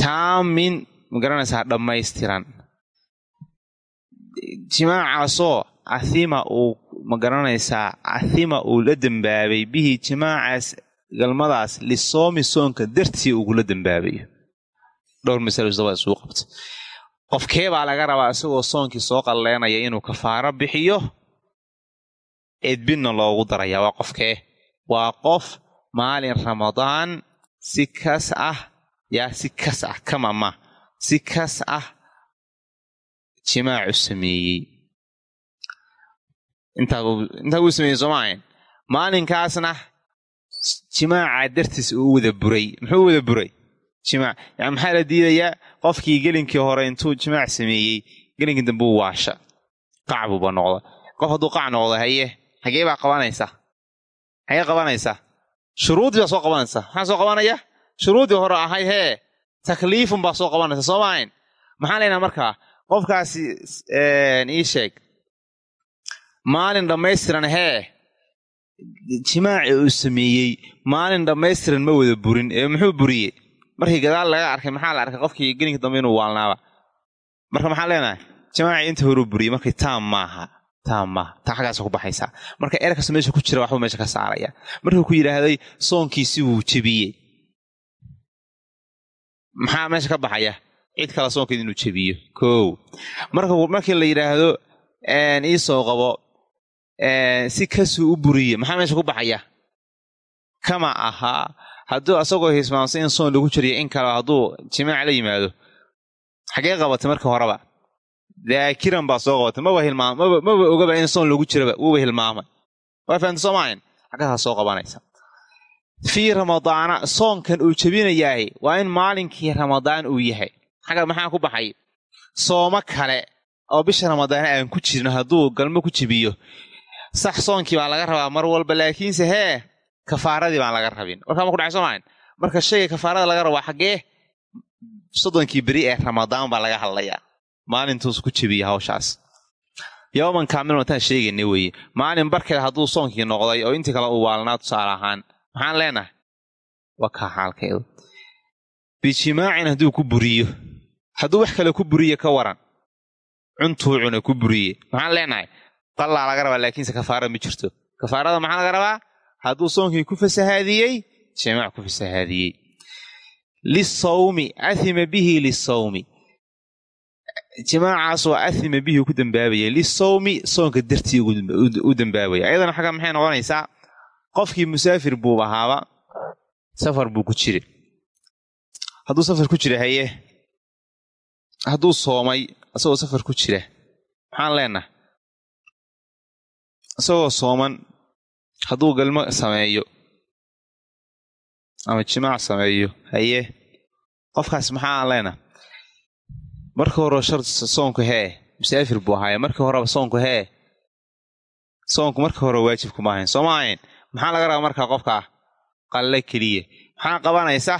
Taamin ma garanaysaa dhammaystiran jimaacaasoo ahima uu ma garanaysaa ahima uu la dembaabay bihii jimaacaas galmadaas lisoomi soonka dartii ugula dembaabayo dhowr masalo dabada isugu qabta qofkee baa laga rabaa isagoo soonkii soo qalleenaya inuu kafaaro bixiyo? Edbinna loogu darayaa waa qofkee waa qof maalin ramadaan si kas ah yaa si kas ah kamama si kas ah jimaacu sameeyey intaa wuu sameeyey sooma ahayn maalinkaasna jimaaca dartiis uu wada buray muxuu wada buray jimaac yani maxaa la diidayaa qofkii gelinkii hore intuu jimaac sameeyey gelinkii dambe uu waasha qacbuba noqda qof hadduu qac noqdo haye xagee baa qabanaysa xagee qabanaysa shuruuddii baa soo qabanaysa maxaa soo qabanaya shuruuddii hore ahayd hee takliifun baa soo qabanaysa sooma ahayn maxaan leynaa markaa qofkaasi ii sheeg maalin dhammaystiran hee jimaaci uu sameeyey maalin dhammaystiran ma wada burin. Ee muxuu buriyey? Markii gadaal laga arkay maxaa la arkay? Qofkii gelinka dambe inuu waalnaaba. Marka maxaan leenahay? Jimaaci inta horuu buriyey markii taam maaha taam maaha taa xaggaasa marka erkasta meesha ku jira waxbuu meesha ka saaraya. Markuu ku yidhaahday soonkiisi wuu jebiyey. Maxaa meesha ka baxaya cid kale soonkeed inuu jebiyo. Kow. Markii la yidhaahdo iisoo qabo si kasuu u buriye maxaa meesha ku baxaya? Kama ahaa hadduu asagoo hismaamsan in soon lagu jiriyo in kale hadduu jimaac la yimaado. Xagee qabatay markii horeba. Daakiran baa soo qabatay. Maba hilmaam maba ogaba in soon lagu jiraba. Wuuba hilmaamay waa fahamta soomaahan xaggaasaa soo qabanaysa. Fii ramadaana soonkan uu jebinayahay waa in maalinkii ramadaan uu yahay xagga maxaa ku baxay? Soomo kale oo bisha ramadaan aan ku jirno hadduu galmo ku jebiyo sax soonkii baa laga rabaa mar walba laakiinse hee kafaaradii baan laga rabin. Warkaa ma ku dhacay soomahan? Marka shayga kafaarada laga rabaa xaggee soddonkii beri ee ramadaan baa laga hadlayaa. Maalintuus ku jebiya hawshaas. Yooman kaamil mataan sheegayna weeye. Maalin barkeed hadduu soonkii noqday oo intii kale uu waalnaa tusaale ahaan maxaan leenahay? Waa kaa xaalkeedu bijimaacin hadduu ku buriyo hadduu wax kale ku buriye ka waran cuntuu cuna ku buriye. Maxaan leenahay? Qallaa laga rabaa laakiinse kafaara ma jirto. Kafaarada maxaa laga rabaa? Hadduu soonkii ku fasahaadiyey jimaac ku fasahaadiyey. Lisawmi ahima bihi lisawmi jimaacaas waa ahima bihi ku dambaabaya. Lisawmi soonka dartii u dambaabaya. Ayadana xagga maxay noqonaysaa? Qofkii musaafir buu ahaaba safar buu ku jira hadduu safar ku jira haye hadduu soomay isagoo safar ku jira maxaan leenahay? Isagoo sooman hadduu galmo sameeyo ama jimaac sameeyo haye? Qofkaas maxaa leenahay? Markii hore shar soonku hee musaafir buu ahaaye markii horeba soonku hee soonku markii hore waajibkuma ahayn. Sooma ahayn? Maxaa laga rabaa markaa qofkaa qalle keliya. Maxaa qabanaysa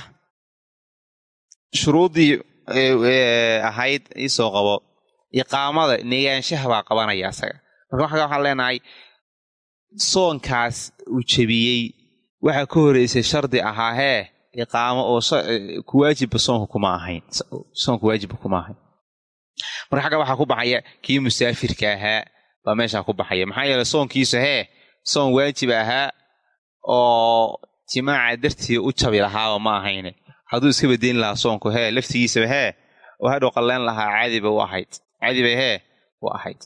shuruuddii ahayd iisoo qabo. Iqaamada negaanshaha baa qabanaya asaga. Marka waxaa waxaan leenahay soonkaas uu jebiyey. Waxaa ka horeysay shardi ahaa hee iqaamo oo ku waajibba soonka kuma ahayn. Soonka waajibba kuma ahayn. Marka xagga waxaa ku baxaya kii musaafirka ahaa baa meeshaa ku baxaya. Maxaa yeeley soonkiisu hee soon waajib ahaa oo jimaaca dartii u jabi lahaaba ma ahayne hadduu iska bedeyn lahaa soonku hee laftigiisaba hee oo hadhow qalleen lahaa caadiba u ahayd. Caadibay hee u ahayd.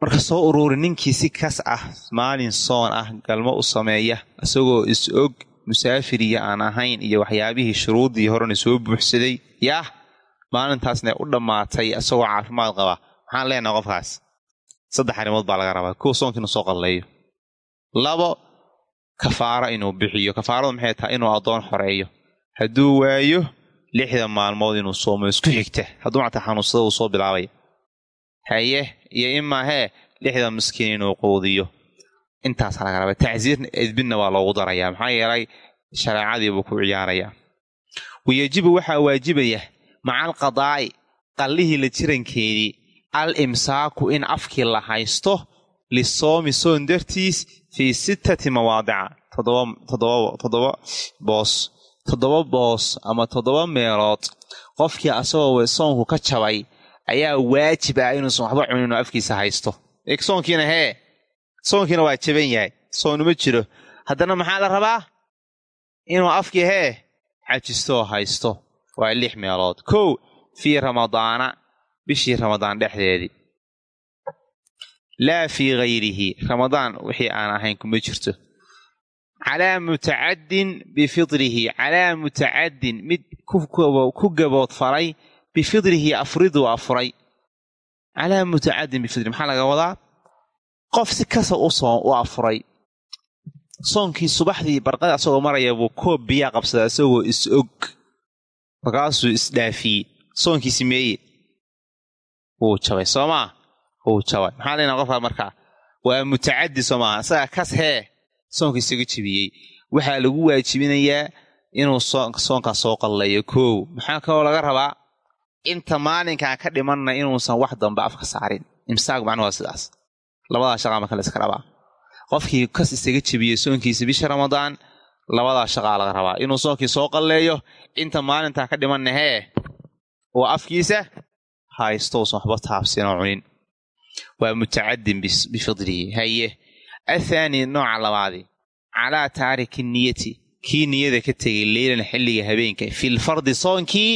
Marka soo uruuri ninkii si kas ah maalin soon ah galmo u sameeya isagoo is og musaafir iyo aan ahayn iyo waxyaabihii shuruuddii horena soo buuxsaday yaah maalintaasna u dhammaatay isagoo caafimaad qaba. Maxaan leenaha qofkaas? Saddex arrimood baa laga rabaa. Kow soonkiinu soo qalleeyo labo kafaara inuu bixiyo. Kafaaradu maxay tahay? Inuu addoon xoreeyo hadduu waayo lixda maalmood inuu soomo isku xigta hadduu macta xanuunsada uu soo bilaabaya haye iyo imaa hee lixda miskiin inuu quudiyo. Intaasaa laga raba tacsiir edbinna waa loogu darayaa. Maxaa yeelay shareecadiibuu ku ciyaarayaa. Wayajibu waxaa waajibaya maca alqadaa'i qallihii la jirankeedii al imsaaku in afkii la haysto lisoomi soon dartiis fii sittati mawaadica. Toddoba boos toddoba boos ama toddoba meelood qofkii asagoo soonku ka jabay ayaa waajib ah inuusan waxba cunin inuu afkiisa haysto. Soonkiina hee soonkiina waa jaban yahay soonnuma jiro. Haddana maxaa la rabaa? Inuu afkii hee xajistoo haysto waa lix meelood. Kow fii ramadaana bishii ramadaan dhexdeedii. Laa fii hayrihi ramadaan wixii aan ahayn kuma jirto calaa mutacaddin bifidrihi calaa mutacaddin mid ku gaboodfalay bifidrihi afriduu afuray calaa mutacaddin bifidri maxaa laga wadaa qof si kasa u afuray soonkii subaxdii barqada asagoo maraya buu koob biyaa qabsaday isagoo is og markaasuu isdhaafiyey soonkiisi meeye wuu jabay soo maa wuu jabay maxaa leynaa qofkaa markaa waa mutacaddi soo maaha isagaa kas hee soonka isaga jebiyey waxaa lagu waajibinayaa inuu soonkaa soo qallayo koow. Maxaa kaloo laga rabaa? Inta maalinkaa ka dhimanna inuusan wax dambe afka saarin. Imsaaq macnuhu waa sidaas. Labadaa shaqaa marka la iska rabaa. Qofkii kas isaga jebiyey soonkiisa bisha ramadaan labadaa shaqaa laga rabaa. Inuu soonkii soo qalleeyo inta maalintaa ka dhimanna oo afkiisa haysto usan waxba taabsinoo cunin. Waa mutacadin bifidlihi haye athaani nooca labaadi calaa taariki niyati kii niyada ka tegay leylan xilliga habeenka filfardi soonkii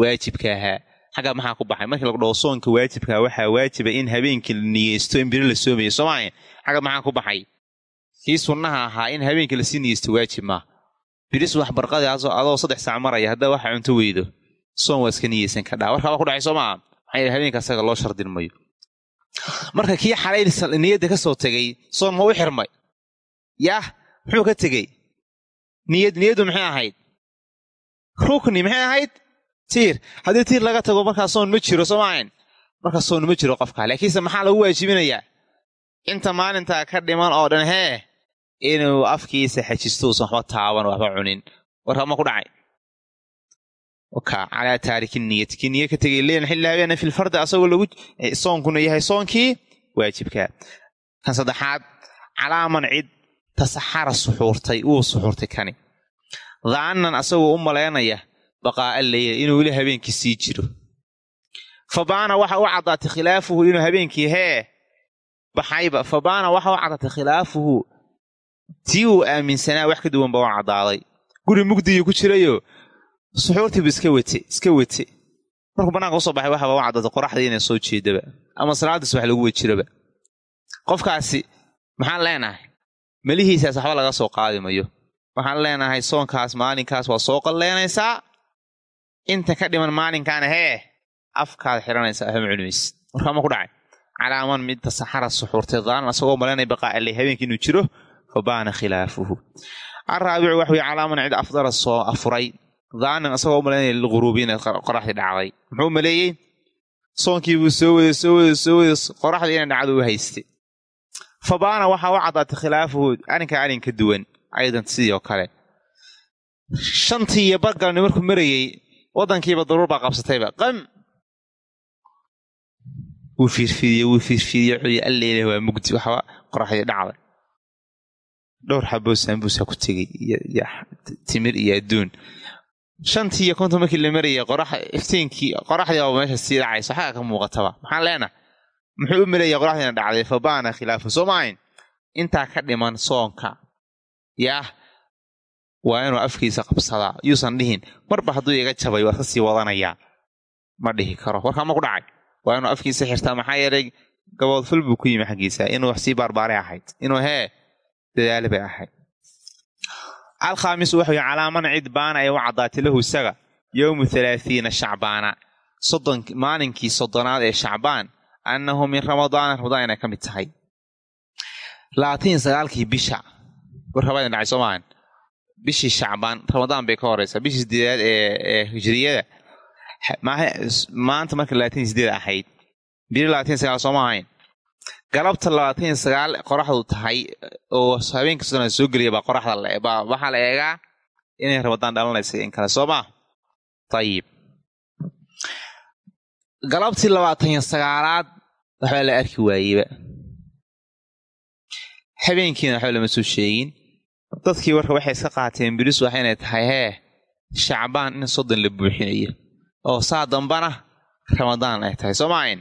waajibka ahaa xagga maxaa ku baxay markii lagu dhaho soonka waajibkaa waxaa waajiba in habeenkii la niyeysto in biri la soomayo soomaalia xagga maxaa ku baxay kii sunnaha ahaa in habeenkii la sii niyeysto waajib maa biris wax adoo saddex saac maraya haddaa waxa cunto weydo soon waa iska niyeysan kadhaa warkaa waa ku dhacay soo maa maxaa habeenka asaga loo shardin mayo marka kii xalayl niyadda ka soo tegay soon ma u xirmay? Yaah muxuu ka tegey? Niyad niyaddu maxay ahayd? Rukni maxay ahayd? Tiir. Haddii tiir laga tago markaa soon ma jiro soo maahayn markaa soon ma jiro qofka. Laakiinse maxaa lagu waajibinayaa? Inta maalintaa ka dhiman oo dhan hee inuu afkiisa xajisto uusan waxba taaban waxba cunin. Warkaa ma ku dhacay calaa taariki niyati. Kii niya ka tegay leylan xilli habeena filfardi asagoo lagu soonkuna yahay soonkii waajibka. Kan saddexaad calaaman cid tasaxara suxuurtay wuu suxuurtay kani. Daanan asagoo u malaynaya baqaa'a leyla inuu weli habeenkii sii jiro. Fa baana waxa u caddaatay khilaafuhu inuu habeenkii hee baxayba fa baana waxa u caddaatay khilaafuhu tii uu aaminsanaa wax ka duwan ba u caddaaday. Guri mugdigii ku jirayo suxuurtiibu iska wete iska wete markuu banaanka u soo baxay waxaba u caddaatay qoraxdii inay soo jeedaba. Ama salaadiis wax lagu wejiraba qofkaasi maxaan leenahay? Melihiisaas waxba laga soo qaadi mayo. Waxaan leenahay soonkaas maalinkaas waa soo qalleenaysaa inta ka dhiman maalinkaana hee afkaad xiranaysaa waxba ma cunimaysid markaa ma ku dhacay. Calaaman mid tasaxara suxuurtay daanan asagoo malaynaya baqaa'ilay habeenkii inuu jiro fa baana khilaafuhu. Alraabicu wax weye calaaman cid afdala soo afuray daanan asagoo u malaynaya lilguruubi inay qoraxdii dhacday. Muxuu maleeyey soonkiibuu soo waday soo waday soo waday qoraxdii inay dhacdo u haystay. Fa baana waxaa u caddaatay khilaafuhu arrinka arrin ka duwan aydan sidii kale. Shantii iyo bargalni markuu marayey waddankiiba daruur baa qabsatayba qam! Wuu fiirfiidiye wuu fiirfiidiye cuyi alleeleh waa mugdi waxba qoraxdii dhacday. Dhowr xaboo iyo timir shantii iyo konton markii la marayay qorax iftiinkii qoraxdii aba meesha sii dhacayso xaga ka muuqataba. Maxaan leenaha muxuu u maleeyay qoraxdiina dhacday? Fa baana khilaafu soo intaa ka dhiman soonka. Yaah waa inuu afkiisa qabsadaa. Yuusan dhihin. Marba hadduu iga jabay waa ka sii wadanayaa. Ma dhihi karo. Warkaa ma ku dhacay. Waa inuu afkiisa xirtaa. Maxaa yeelay gaboodful buu ku yimi xaggiisa. Inuu wax sii baarbaaray ahayd. Inuu hee dadaali bay ahayd waxa weye calaaman cid baana ay u caddaatay lahu isaga. Yowmu halaathiina shacbaana. Maalinkii soddonaad ee shacbaan annahu min ramadaana ramadaan inay ka mid tahay. Labaatan sagaalkii bisha warkabadin dhacay soo maahan. Bishii shacbaan ramadaan bay ka horeysaa. Bishii sideedaad ee hijriyada. Maanta marka iyo sideed ahayd biri iyo sagaal sooma ahayn galabta labaatan iyo sagaal qoraxdu tahay oo habeenka sodona soo geliya baa qoraxda waxaa la eegaa inay ramadaan dhalanaysa in kale soo maa ayib galabtii labaatan iyo sagaalaad waxbaa la arki waayeyba habeenkiina waxba lama soo sheegin. Dadkii warka waxay iska qaateen biris wax inay tahay hee shacbaan in soddon la buuxinayo oo saa dambana ramadaan ay tahay soo maayn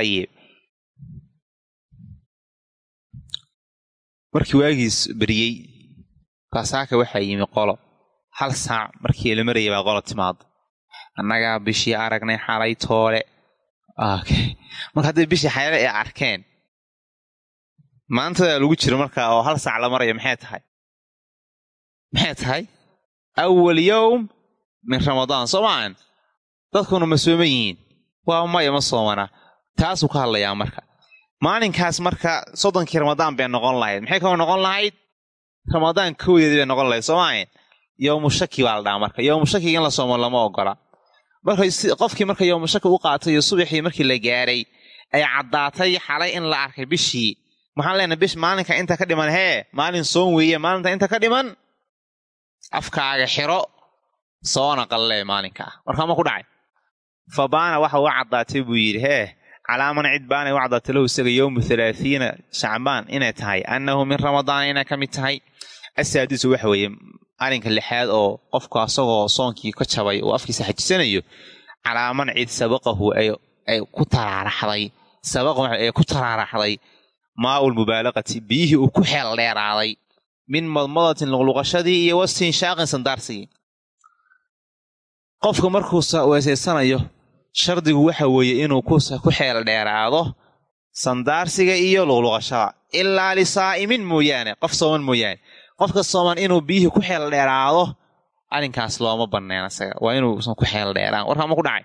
ayib markii waagiis beriyey kaasaaka waxaa yimi qolo. Hal saac markii la marayay baa qolo timaado annagaa bishii aragnay xalay toole. Marka hadday bishii xayale ay arkeen maantadaa lagu jiro markaa oo hal saac la maraya maxay tahay? Maxay tahay? Awal yowm min ramadaan soo maan dadkuna ma sooman yihiin. Waa maya ma soomana. Taasuu ka hadlayaa marka maalinkaas marka soddonkii ramadaan bay noqon lahayd. Maxay kao noqon lahayd? Ramadaan kowdeedii bay noqon lahayd soo maayn yowmu shaki baa la dhaha marka. Yowmu shakiga in la soomo lama ogola marka qofkii marka yowmu shaki u qaatay iyo subaxii markii la gaaray ay caddaatay xalay in la arkay bishii. Maxaan leenahay bish maalinka inta ka dhiman hee maalin soon weeye maalinta inta ka dhiman? Afkaaga xiro soona qallee maalinkaa. Markaa ma ku dhacay? Fa baana waxa u caddaatay buu yidhi hee calaaman cid baanay u caddaatay lahu isaga yowmu halaathiina shacbaan inay tahay annahu min ramadaan inay ka mid tahay asaadisu waxa weeye arrinka lixaad oo qofku asagoo soonkii ka jabay oo afkiisa xajisanayo calaaman cid sabaqahu ay ku taraaraxday sabaqahu ay ku taraaraxday maa'ul mubaalaqati biyihii uu ku xeel dheeraaday min madmadatin luqluqashadii iyo wastinshaaqin sandaarsigii qofka markuu weesaysanayo shardigu waxa weeye inuu ku xeel dheeraado sandaarsiga iyo luqluqashada. Ilaa lisaa'imin mooyaane qof sooman mooyaane. Qofka sooman inuu biyihii ku xeel dheeraado arrinkaas looma banneen isaga. Waa inuusan ku xeel dheeraan. Warkaa ma ku dhacay?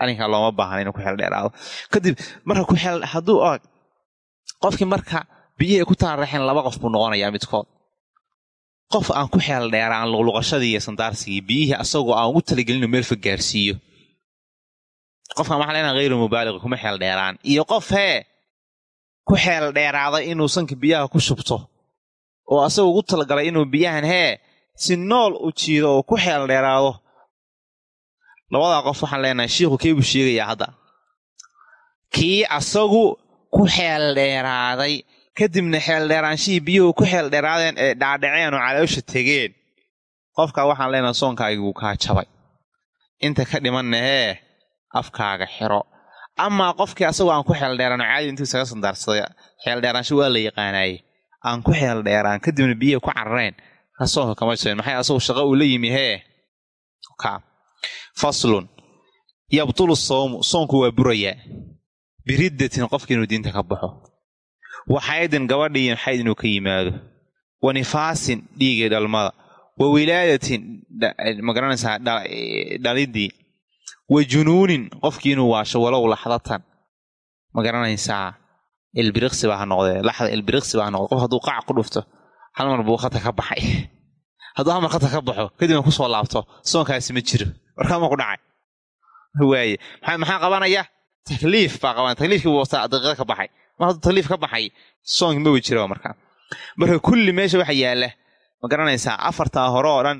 Arrinkaa looma baahna inuu ku xeel dheeraado. Kadib marka ku xeel hadduu og qofkii marka biyihii ay ku taaraxeen laba qof buu noqonayaa midkood. Qof aan ku xeel dheeraan luqluqashadii iyo sandaarsigii biyihii asagoo aan ugu talagelinu meel fog gaarsiiyo qofkaan waxaa leenaha hayru mubaaliqi kuma xeel dheeraan. Iyo qof hee ku xeel dheeraaday inuu sanka biyaha ku shubto oo asagoo ugu talagalay inuu biyahan hee si nool u jiido oo ku xeel dheeraado. Labadaa qof waxaan leenahay shiikhu kee buu sheegayaa hadda? Kii asagu ku xeel dheeraaday kadibna xeeldheeraanshihii biyuhu ku xeel dheeraadeen ee dhaadhaceen oo caloosha tegeen. Qofkaa waxaan leenahay soonkaagii wuu kaa jabay. Inta ka dhimanna hee afkaaga xiro. Amaa qofkii asagoo aan ku xeel dheeraan oo caadi intuu isaga sandaarsaday xeeldheeraansho waa la yaqaanaayey aan ku xeel dheeraan kadibna biyihi ku carareen. Ka soonka kama jabeen maxay asagu shaqo uu la yimi hee? Faslun. Yabtulu soomu soonku waa burayaa biriddatin qofkii inuu diinta ka baxo. Wa xaydin gabadhii xayd inuu ka yimaado. Wa nifaasin dhiigii dhalmada. Wa wilaadatin ma garanaysaa dhalidii wa junuunin qofkii inuu waasho walow laxdatan. Magaranaysaa ilbiriqsi baa ha noqdee? Laxda ilbiriqsi baa noqde qof hadduu qac ku dhufto hal mar buu khata ka baxay. Hadduu hal mar khata ka baxo kadibna ku soo laabto. Soonkaasi ma jiro. Warkaama ku dhacay. Waaye maxaa qabanaya? Takliif baa qabanaya. Takliifkii buu daqiiqada ka baxay. Mar hadduu takliif ka baxay soonki ma jira markaa marka. Kulli meesha waxa yaalla ma garanaysaa afartaa hore oo dhan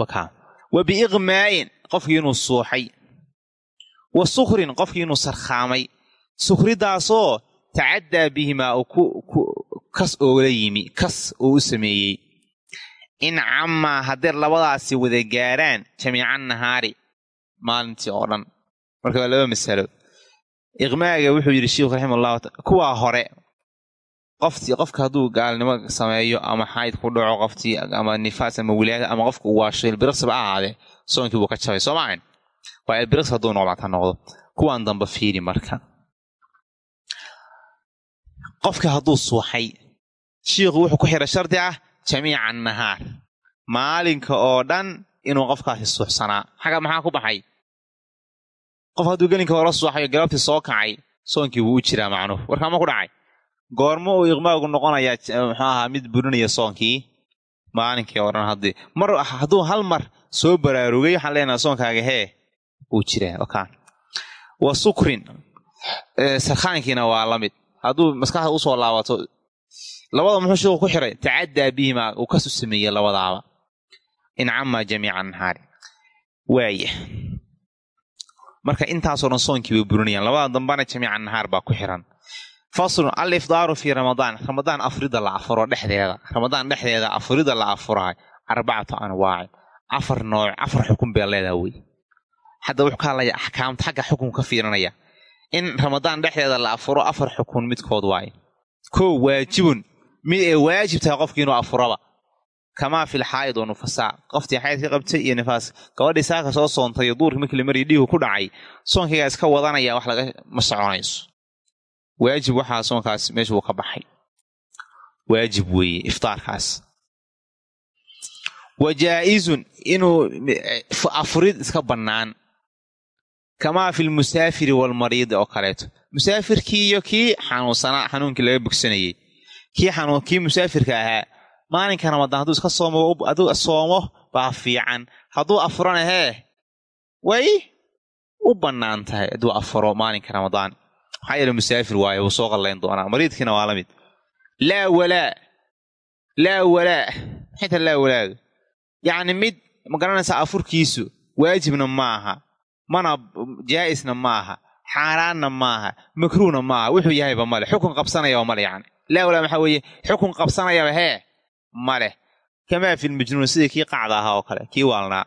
wakaa wa qofkii inuu suuxay. Wa sukrin qofkii inuu sarkhaamay sukridaasoo tacaddaa bihimaa kas oogala yimi kas uu u sameeyey. In cammaa hadday labadaasi wada gaaraan jamiican nahaari maalintii oo dhan. Marka waa laba masalo. Iqmaaga wuxuu yidhi sheikhu raxima allahu taala kuwaa hore qoftii qofka hadduu gaalnimo sameeyo ama xayd ku dhaco qoftii ama nifaas ama wilaada ama qofka uu waasho ilbiriqsiba ahaadee soonkii buu ka jabay soo maahan waa ilbiriqsi hadduu noqdaata noqdo kuwaan damba fiiri marka. Qofka hadduu suuxay shiikhu wuxuu ku xiray shardi ah jamiica nahaar maalinka oo dhan inuu qofkaasi suuxsanaa. Xagga maxaa ku baxay? Qof hadduu gelinka hore suuxayo galabtii soo kacay soonkii wuu u jiraa macnuhu. Warkaama ku dhacay? Goormo uu iqmaagu noqonayaa muxuu ahaa mid burinaya soonkii maalinkii o dhan haddii mar hadduu hal mar soo baraarugay waxaan leenaha soonkaaga hee uu jiraa wa sukrin. Sarkhaankiina waa la mid. Hadduu maskaxda u soo laabato labada muxuu sheekhu ku xiray? Tacaddaa bihimaa uu kasu sameeyey labadaaba. Incama jamiica nahaari. Waaya marka intaasoo dhan soonkii bay burinayaan labada dambana jamiica nahaar baa ku xiran faslun al ifdaaru fii ramadaan ramadaan afrida la afuro dhexdeeda. Ramadaan dhexdeeda afrida la afuraay. Arbacatu anwaacin afar nooc afar xukun bee leedaha wey. Hadda wuxuu ka hadlaya axkaamta xagga xukun ka fiirinaya. In ramadaan dhexdeeda la afuro afar xukun midkood waaye. Kow waajibun. Mid ay waajib tahay qofki inuu afuraba. Kamaa fil xaa'id wa nufasaa qoftii xaydka qabtay iyo nifaas gabadhii saaka soo soontay duurkii markii la maryi dhiigu ku dhacay. Soonkaygaa iska wadanaya wax laga ma soconayso waajib waxaa soonkaas meesha uu ka baxay. Waajib weeye iftaarkaas. Wa jaa'izun inuu afurid iska bannaan. Kamaa fi lmusaafiri waalmariidi oo kaleeto. Musaafirkii iyo kii xanuunsanaa xanuunkii laga bogsanayey. Kii xanuun kii musaafirka ahaa maalinka ramadaan hadduu iska soomo hadduu soomo baa fiican. Hadduu afurana hee way u bannaan tahay hadduu afuro maalinka ramadaan maxaa yeele musaafir waaye wuu soo qallayn doonaa. Mariidkiina waa la mid. Laa walaa laa walaa maxayta laa walaadu yacni mid ma garanaysaa afurkiisu waajibna ma aha mana jaa'isna ma aha xaaraanna maaha makruuhna maaha wuxuu yahayba male xukun qabsanayaba male yani laa walaa maxaa weeye? Xukun qabsanayaba hee maleh kamaa fi lmajnuun sidii kii qacda ahaa oo kale kii waalnaa.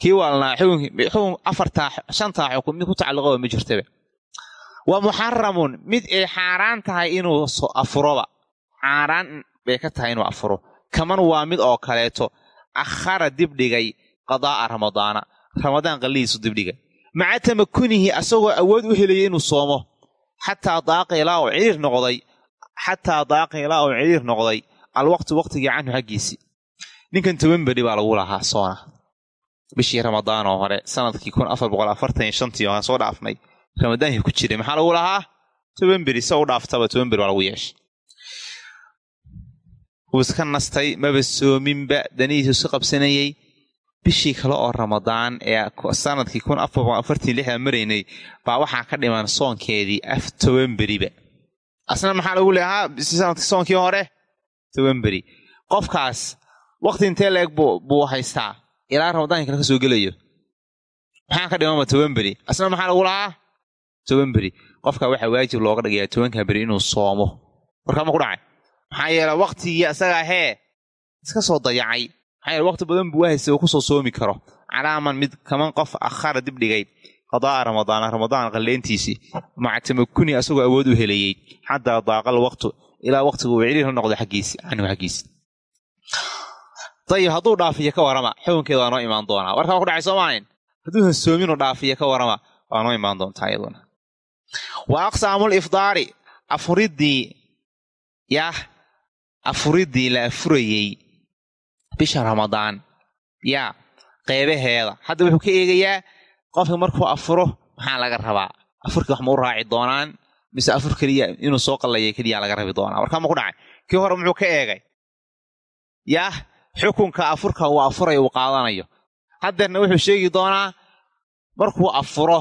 Kii waalnaa. Xukun afartaa shantaa mid ku ma jirtaba wa muxaramun mid ay xaaraan tahay inuu afuroba xaaraan bay ka tahay inuu afuro. Kaman waa mid oo kaleeto akhara dibdhigay qadaa'a ramadaana ramadaan qallihiisu dibdhigay. Maca tamakunihi asagoo awood u helayay inuu soomo. Xataa daaqa ilaa uu ciriir noqday xataa daaqa ilaa uu ciriir noqday alwaqtu waqtigii canhu xaggiisii. Ninkan toban beri baa lagu lahaa soona. Bishii ramadaan oo hore sannadkii kun afar boqol afartan iyo shantii aan soo dhaafnay ramadaankii ku jiray. Maxaa lagu lahaa? Toban beri se u dhaaftaba toban beri baa lagu yeeshay. Wuu iska nastay maba soominba danihiisu iska qabsanayey bishii kale oo ramadaan ee sannadkii kun afar boqol afartan lixdaa maraynay baa waxaa ka dhiman soonkeedii af toban beriba asna maxaa lagu leehaa sannadkii soonkii hore? Toban beri qofkaas wakti intee leeg buu haystaa? Ilaa ramadaanka kale ka soo gelayo. Maxaa ka dhimanba toban beri asna maxaa lagu lahaa toban beri. Qofka waxaa waajib looga dhigayaa tobanka beri inuu soomo. Warkaama ku dhacay? Maxaa yeele waktigii asagaa hee iska soo dayacay. Maxaa yeele waqti badan buu wahaysa uu ku soo soomi karo. Calaaman mid kaman qof akhara dibdhigay qadaa'a ramadaana ramadaan qalleyntiisii maca tamakuni asagoo awood u helayey xataa daaqal waqtu ilaa waqtigu uu ciriir la noqdo xaggiisi canhu xaggiisi. Ayib hadduu dhaafiyo ka warama xukunkeeda waa noo imaan doonaa. Warkaa ku dhacay soo maahayn hadduusan soominu dhaafiyo ka warama waa noo imaan doontaa iyaduna wa aqsaamul ifdaari afuriddii yah afuriddii la afurayey bisha ramadaan yaa qeybaheeda. Hadda wuxuu ka eegayaa qofka markuu afuro maxaa laga rabaa? Afurkii wax ma u raaci doonaan? Mise afur keliya inuu soo qallaya keliya laga rabi doonaa? Warkaa ma ku dhacay. Kii hore muxuu ka eegay? Yaah xukunka afurka uu afurayo uu qaadanayo. Haddeerna wuxuu sheegi doonaa markuu afuro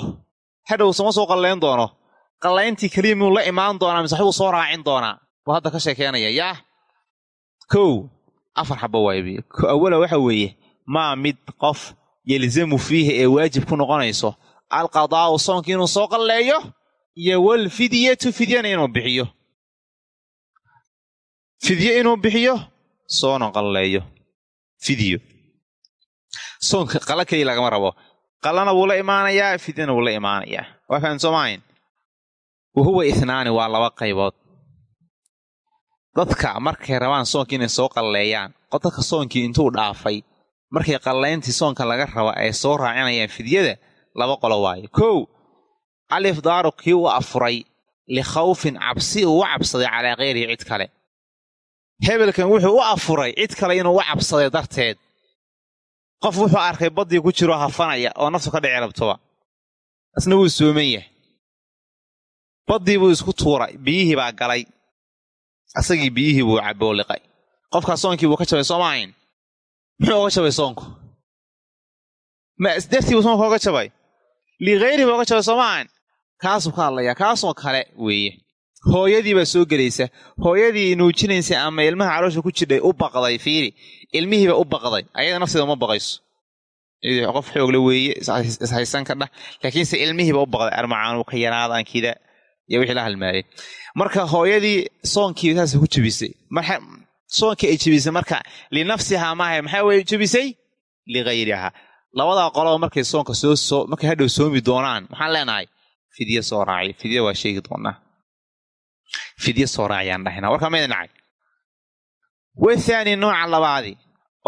hadhow sama soo qallayn doono. Qallayntii keliya miyuu la imaan doonaa mise waxbuu soo raacin doonaa? Buu hadda ka sheekeenaya yaah kow afar xaba waaybi awala waxa weeye maa mid qof yelzamu fiihi ee waajib ku noqonayso alqadaa'u soonkii inuu soo qalleeyo iyo walfidyatu fidyana inuu bixiyo. Fidyo inuu bixiyo soona qalleeyo fidyo. Soonka qala keliya lagama rabo qalana wuu la imaanayaa fidyana wuu la imaanayaa. Waa fahan soomahayn wa ihnaani waa laba qaybood. Dadka markay rabaan soonka inay soo qalleeyaan dadka soonkii intuu dhaafay markay qallayntii soonka laga raba ay soo raacinayaan fidyada laba qolo waayo. Kow al ifdaaru kii uu afuray likhawfin cabsi uu u cabsaday calaa kayrihi cid kale. Hebelkan wuxuu u afuray cid kale inuu u cabsaday darteed qof wuxuu arkay baddii ku jiroo hafanaya oo naftu ka dhici rabtoba asna wuu sooman yahay. Baddii buu isku tuuray biyihii baa galay. Asagii biyihii buu cabooliqay qofkaas soonkii buu ka jabay soo maahayn? Muxuu oga jabay soonku? Ma dartii buu soonku oga jabay? Ligayri buu oga jabay soo maahayn? Kaasuu ka hadlayaa kaasoo kale weeye hooyadii baa soo gelaysa hooyadii nuujinaysa ama ilmaha caloosha ku jidhay u baqday fiiri. Ilmihiiba u baqday. Ayada nafteeda uma baqayso. Qof xoogle weeye ishaysan ka dhah. Laakiinse ilmihiiba u baqday. Armacaanu ka yaraadankida iyo wixii la halmaayay. Marka hooyadii soonkii saas ku jebisay soonkii ay jebisay marka linafsihaa maaha maxaa weye jebisay ligayrihaa. Labadaa qoloba markay soonka soo markay hadhow soomi doonaan maxaan leenahay? Fidye soo raaciy fidya waa sheegi doonaa fidye soo raaciyaan dhahna warkaa mayda nacay wathaani nooca labaadi.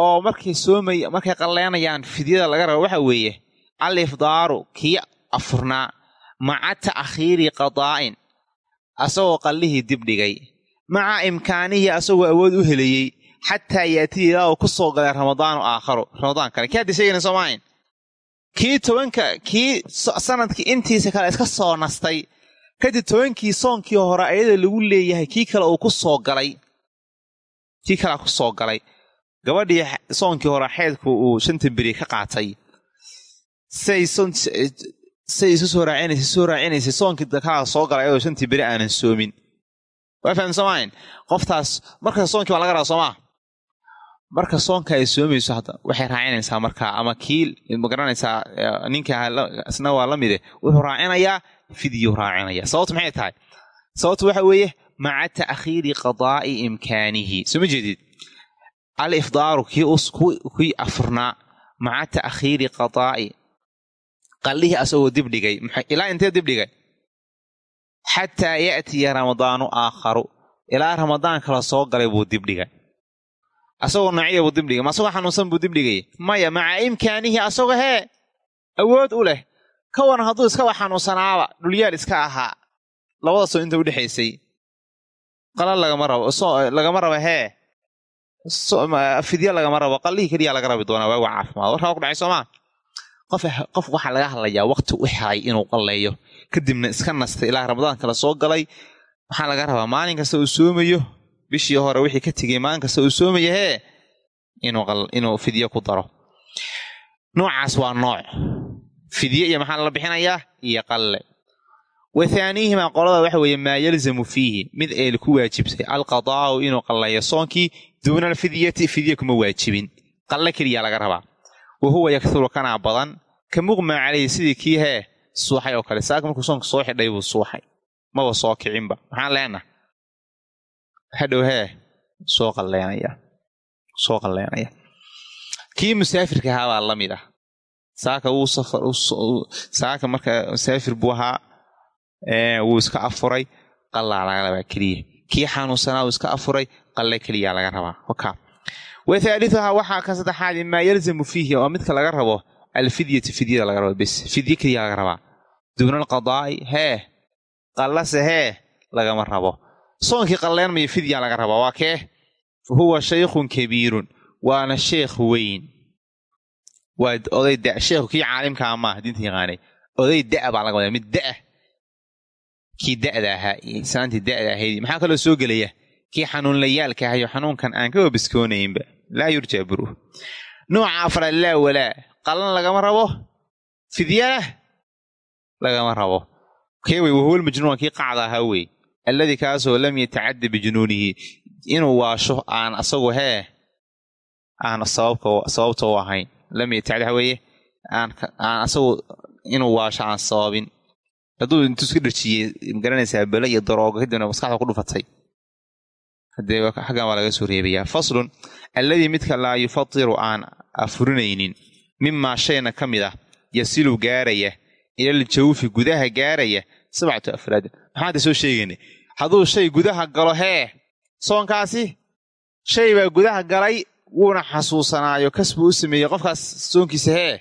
Oo markay soomay markay qalleenayaan fidyada laga rabo waxa weeye al ifdaaru kii afurnaa maca ta'khiiri qadaa'in asagoo qallihii dibdhigay maca imkaanihii asagoo awood u helayey xataa yaatiya ilaa uu ku soo galay ramadaanu aakharu ramadaan kale. Kii hadda sheegayna soomaahayn kii tobanka kii sannadkii intiisa kale iska soo nastay kadib tobankii soonkii hore ayada lagu leeyahay kii kale uu ku soo galay kii kalea ku soo galay. Gabadhii soonkii hore xeedku uu shanta beri ka qaatay. Say isu soo raacinaysa soo raacinaysay soonkii kalaa soo galay ayadoo shantii beri aanan soomin. Waa soomahayn qoftaas marka soonkii baa laga rabaa soomaa marka soonka ay soomayso hadda waxay raacinaysaa markaa ama kiil ma garanaysaa ninka isna waa la mide. Wuxuu raacinayaa fidyuu raacinaya sababtu maxay tahay? Sababtu waxa weeye maca ta'khiiri qadaa'i imkaanihi. Soo ma jeedid? Al ifdaaru kii afurnaa maca ta'khiiri qadaa'i. Qallihii asagoo dibdhigay ilaa intee dibdhigay xataa ya'tiya ramadaanu aakharu. Ilaa ramadaan kala soo galay buu dibdhigay asagoo naciya buu dibdhigay ma asagoo xanuunsan buu dibdhigay maya maca imkaanihi asagoo hee awood u leh ka waran hadduu iskaba xanuunsanaaba dhulyaal iska ahaa. Labada soo inta udhexaysay qala lagama rabo lagama rabo hee. Fidya lagama rabo qallihii keliya laga rabi doonaa waagu caafimaad. Warkaa ku dhacay soomaa qof waxaa laga hadlayaa waqti u helay inuu qalleeyo. Kadibna iska nastay ilaa ramadaan soo galay. Maxaa laga rabaa maalin kasta uu soomayo. Bishii hore wixii ka tegay maalin kasta uu soomaya hee. Inuu fidye ku daro. Noocaas waa nooc fidye iyo maxaa lala bixinayaa iyo qalle wa thaaniihimaa qolada waxa weeye maa yalzamu fiihi mid eel ku waajibtay alqadaa'u inuu qalleeyo soonkii duuna alfidyati fidye kuma waajibin qalle keliyaa laga rabaa wa huwa yakturu kanaa badan ka muqmaa calayhi sidii kii hee suuxay oo kale saaka markuu soonka soo xidhay buu suuxay maba soo kicinba maxaan leenaha hadhow hee soo qalleenaya soo qalleenaya kii musaafirka ahaa baa la mid ah saaka wuu safar saaka marka musaafir buu ahaa wuu iska afuray qallaa laga rabaa keliya. Kii xanuunsanaa wuu iska afuray qalle keliyaa laga rabaa. Waka wa thaalithuhaa waxaa ka saddexaadi maa yalzamu fiihi oo midka laga rabo alfidyatu fidyada laga rabo bes. Fidye keliya laga rabaa. Duuna alqadaa'i hee qallase hee lagama rabo. Soonkii qalleenmayo fidya laga rabaa waa kee? Huwa shaykhun kabiirun waana sheekh weyn waa oday da sheekhu kii caalimkaa maaha diinta yaqaanay oday da' baa laga wadaa. Mid da'ah kii da'da ahaa islaantii da'da ahayd maxaa kaloo soo gelaya? Kii xanuunlayaalka ahayo xanuunkan aan ka wabiskoonaynba laa yurjaa buruh. Nooca afraad laa walaa qallan lagama rabo? Fidyana lagama rabo. Kee wey? Wahuwal majnuun kii qacda ahaa wey. Alladii kaasoo lam yatacadda bijunuunihi inuu waasho aan asagu hee aan sababta u ahayn lam yatacad waxa weeye aan asagu inuu waasho aan sababin hadduu intuu iska dhajiyey ma garanaysaa belo iyo daroogo kadibna maskaxda ku dhufatay hadee xaggan waa laga soo reebayaa faslun alladii midka laa yufadiru aan afurinaynin mimaa shayna ka mid ah yasilu gaaraya ilal jawfi gudaha gaaraya sabcatu afraadin maxaa hadda soo sheegayna hadduu shay gudaha galo hee soonkaasi shay baa gudaha galay wuuna xasuusanaayo kasbuu u sameeyey qofkaas soonkiisa hee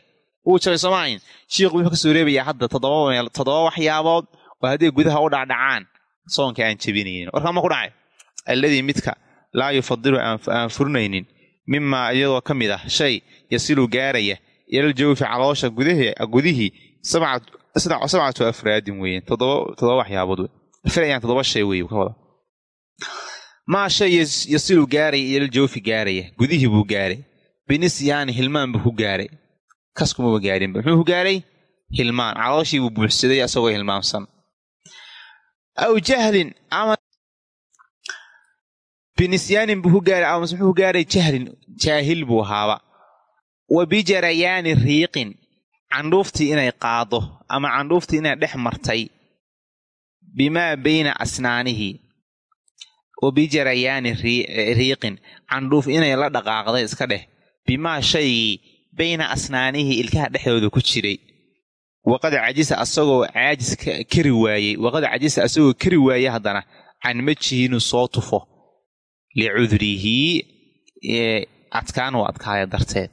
wuu jabay soomaahin shiikhu wuxuu ka soo reebayaa hadda toddoba waxyaabood oo hadday gudaha u dhacdhacaan soonka aan jebinaynin warkaa ma ku dhacay? Alladii midka laa yufadilu aan furinaynin mimaa iyadoo ka mid ah shay yasilu gaaraya ilal jawfi caloosha gudihii sabcatu afraadin weeyeen. Toddoba waxyaabood wey filayaan toddoba shay wey ka wada maa shay yasilu gaaraya ilal jawfi gaaraya gudihii buu gaaray. Binisyaani hilmaan buu ku gaaray. Kaskumaba gaarinba muxuu ku gaaray? Hilmaan. Calooshii buu buuxsaday asagoo hilmaamsan. Aw jahlin ama binisyaanin buu ku gaaray ama muxuu ku gaaray? Jahlin jaahil buu ahaaba. Wa bijarayaani riiqin. Candhuuftii inay qaado ama candhuuftii inay dhex martay. Bimaa bayna asnaanihi wa bijarayaani riiqin. Candhuuf inay la dhaqaaqday iska dheh. Bimaa shaygii bayna asnaanihi ilkaha dhexdooda ku jiray. Waqad cajisa asagoo caajis kari waayey. Waqad cajisa asagoo kari waayey haddana. Can majihi soo tufo. Licudrihi adkaan u adkaaya darteed.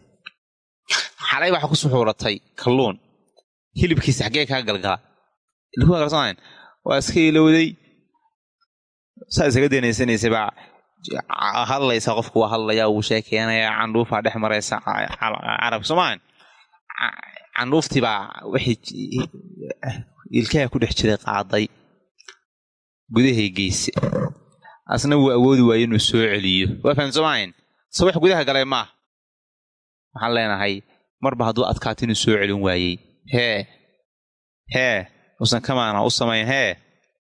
Xalay waxaa ku suxuuratay kalluun. Hilibkiisa xaggee kaa galgala. Waa iska ilowday saa isaga danaysanaysa baa hadlaysa qofku waa hadlaya wuu sheekeenaya candhuufaa dhex maraysa carab soomaa candhuuftii baa wixii ilkaha ku dhex jiray qaaday gudahay geyse asna wuu awoodi waaye inuu soo celiyo. Waa fahan soomahayn se wax gudaha galay maah waxaan leenahay marba hadduu adkaato inuu soo celin waayey. Hee hee usan kamaana u samayn hee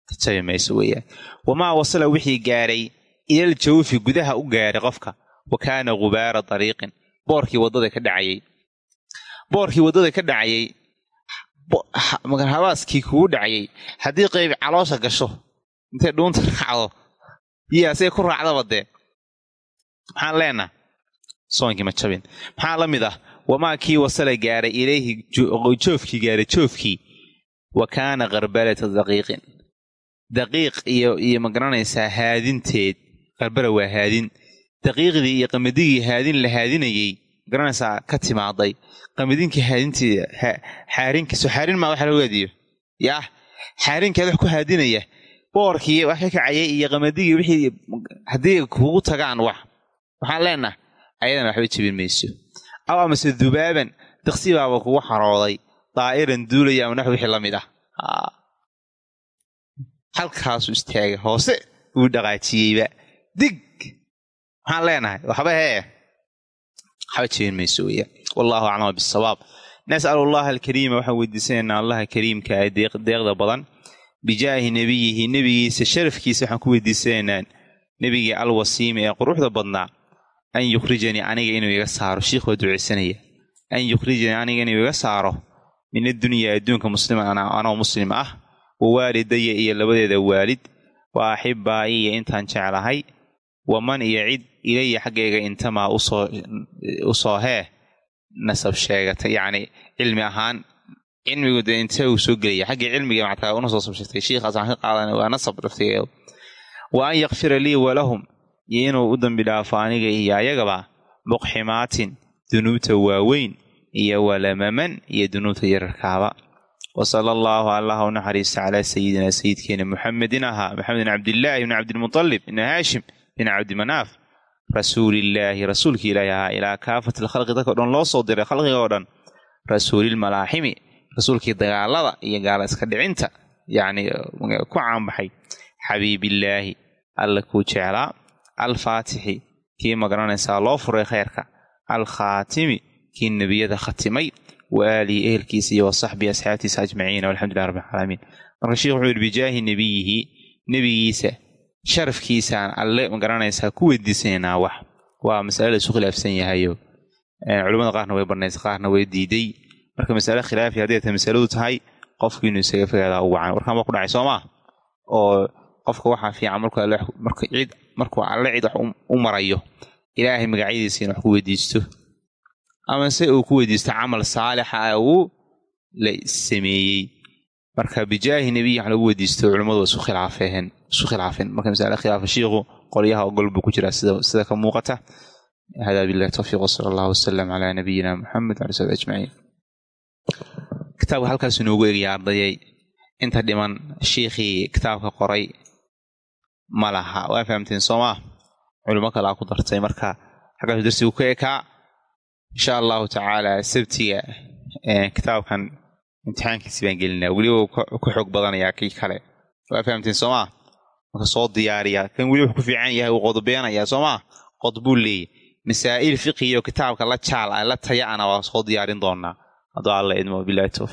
tajabi mayso weeyaan wamaa wasala wixii gaaray ilal jawfi gudaha u gaaray qofka. Wa kaana gubaara dariiqin. Boorkii waddada ka dhacayay. Boorkii waddada ka dhacayay habaaskii kugu dhacayay. Haddii qayb caloosha gasho intay dhuunta raacdo iyo ku raacdaba dee. Maxaan leenaha soonkii ma jabin. Maxaa la mid ah? Wamaa kii wasala gaaray ilayhi joofkii gaaray joofkii wa kaana karbalata daqiiqin daqiiq iyo iyo ma garanaysaa haadinteed. Qarbala waa haadin. Daqiiqdii iyo qamadigii haadin la haadinayey ma garanaysaa ka timaaday. Qamadinkii haadintii xaarinkiiso xaarin maa waxa lagu haadiyo? Yaah xaarinkeed wax ku haadinaya. Boorkii wax ka kacayay iyo qamadigi wixii haddii kugu tagaan wax. Waxaan leenaha ayadana waxba jebin mayso. Aw amase dubaaban diqsi baaba kugu xarooday. Daa'iran duulaya ama nax wixii la mid ah halkaasu istaagay hoose uu dhaqaajiyeyba. Dig! Maxaan leenahay waxba hee waxba jebin mayso weya wallahu aclama bisawaab nas'alu allaha alkariima waxaan weydiisanaynaa allaha kariimka ee deeqda badan. Bijaahi nebiyihi nebigiisa sharafkiisa waxaan ku weydiisanaynaa nebigii alwasiimi ee quruxda badnaa. An yukhrijanii aniga inuu iga saaro. Shiikh waa duceysanaya. An yukhrijanii aniga inuu iga saaro. Min addunyaa adduunka musliman anoo muslim ah wa waalidaya iyo labadeeda waalid wa axibaa'i iyo intaan jeclahay waman iyo cid ilaya xaggayga intamaa u soo hee nasab sheegatay yacni cilmi ahaan cilmigu dee intee uu soo gelaya? Xaggii cilmiga mactaa una soo sab sheegtay shiikhaas aan ka qaadan waa nasab laftigeedu wa an yakfira lii walahum iyo inuu u dambi dhaafo aniga iyo ayagaba muqximaatin dunuubta waaweyn iyo walamaman iyo dunuubta yararkaaba wa sala allaahu allah u naxariista calaa sayidina sayidkeena muxamedin ahaa maxamed bin cabdillaahi bni cabdilmutalib bni haashim bin cabdimanaaf rasuulillaahi rasuulkii ilaahi ahaa ilaa kaafati lkhalqi dadka o dhan loo soo diray khalqiga oo dhan. Rasuulilmalaaximi rasuulkii dagaalada iyo gaala iska dhicinta yacni ku caanbaxay. Xabiibillaahi alla kuu jeclaa alfaatixi kii ma garanaysaa loo furay khayrka. Alkhaatimi kii nebiyada khatimay wa aalihi ehelkiisa iyo wa saxbii asxaabtiisa ajmaciina walxamdulilah rabbi alcaalamiin marka sheikh wuxuu yihi bijaahi nebiyihi nebigiisa sharafkiisaan alle ma garanaysaa ku weydiisanaynaa wax waa masale la isu khilaafsan yahayo culimmada qaarna way banaysa qaarna way diiday marka masale khilaafi hadday tahay masaladu tahay qofku inuu isaga fogaadaa u wacan warkaan baa ku dhacay soo maa oo qofka waxaa fiican marcid markuu alle cid wax u marayo ilaahay magacyadiisa in weydiisto ama se uu ku weydiisto camal saalixa ah uu la sameeyey. Marka bijaahi nebiyi wax lagu weydiisto culimmadu waa isu khilaafeen marka masale khilaafa shiikhu qolyaha ogol buu ku jiraa. Sida ka muuqata. Hada billahi tawfiiq wsala allahu wasalam calaa nabiyina muxamed wala sabi ajmaciin kitaabka halkaas inoogu egaya ardayay inta dhiman shiikhii kitaabka qoray ma laha. Waa fahamteen soomaa culimo kalaa ku dartay. Marka xaggaasu darsigu ka ekaa insha allahu tacaala sabtiga kitaabkan imtixaankiisi baan gelinaa. Weliba ku xoog badanayaa kii kale. Waa fahamteen soomaa marka soo diyaariya kan weli wuxuu ku fiican yahay uu qodbeenayaa soomaa qod buu leeyay. Masaa'il fiqiyo kitaabka la jaal la taya ana waa soo diyaarin doonaa. Hadduu alla idmo bilahi towfiiq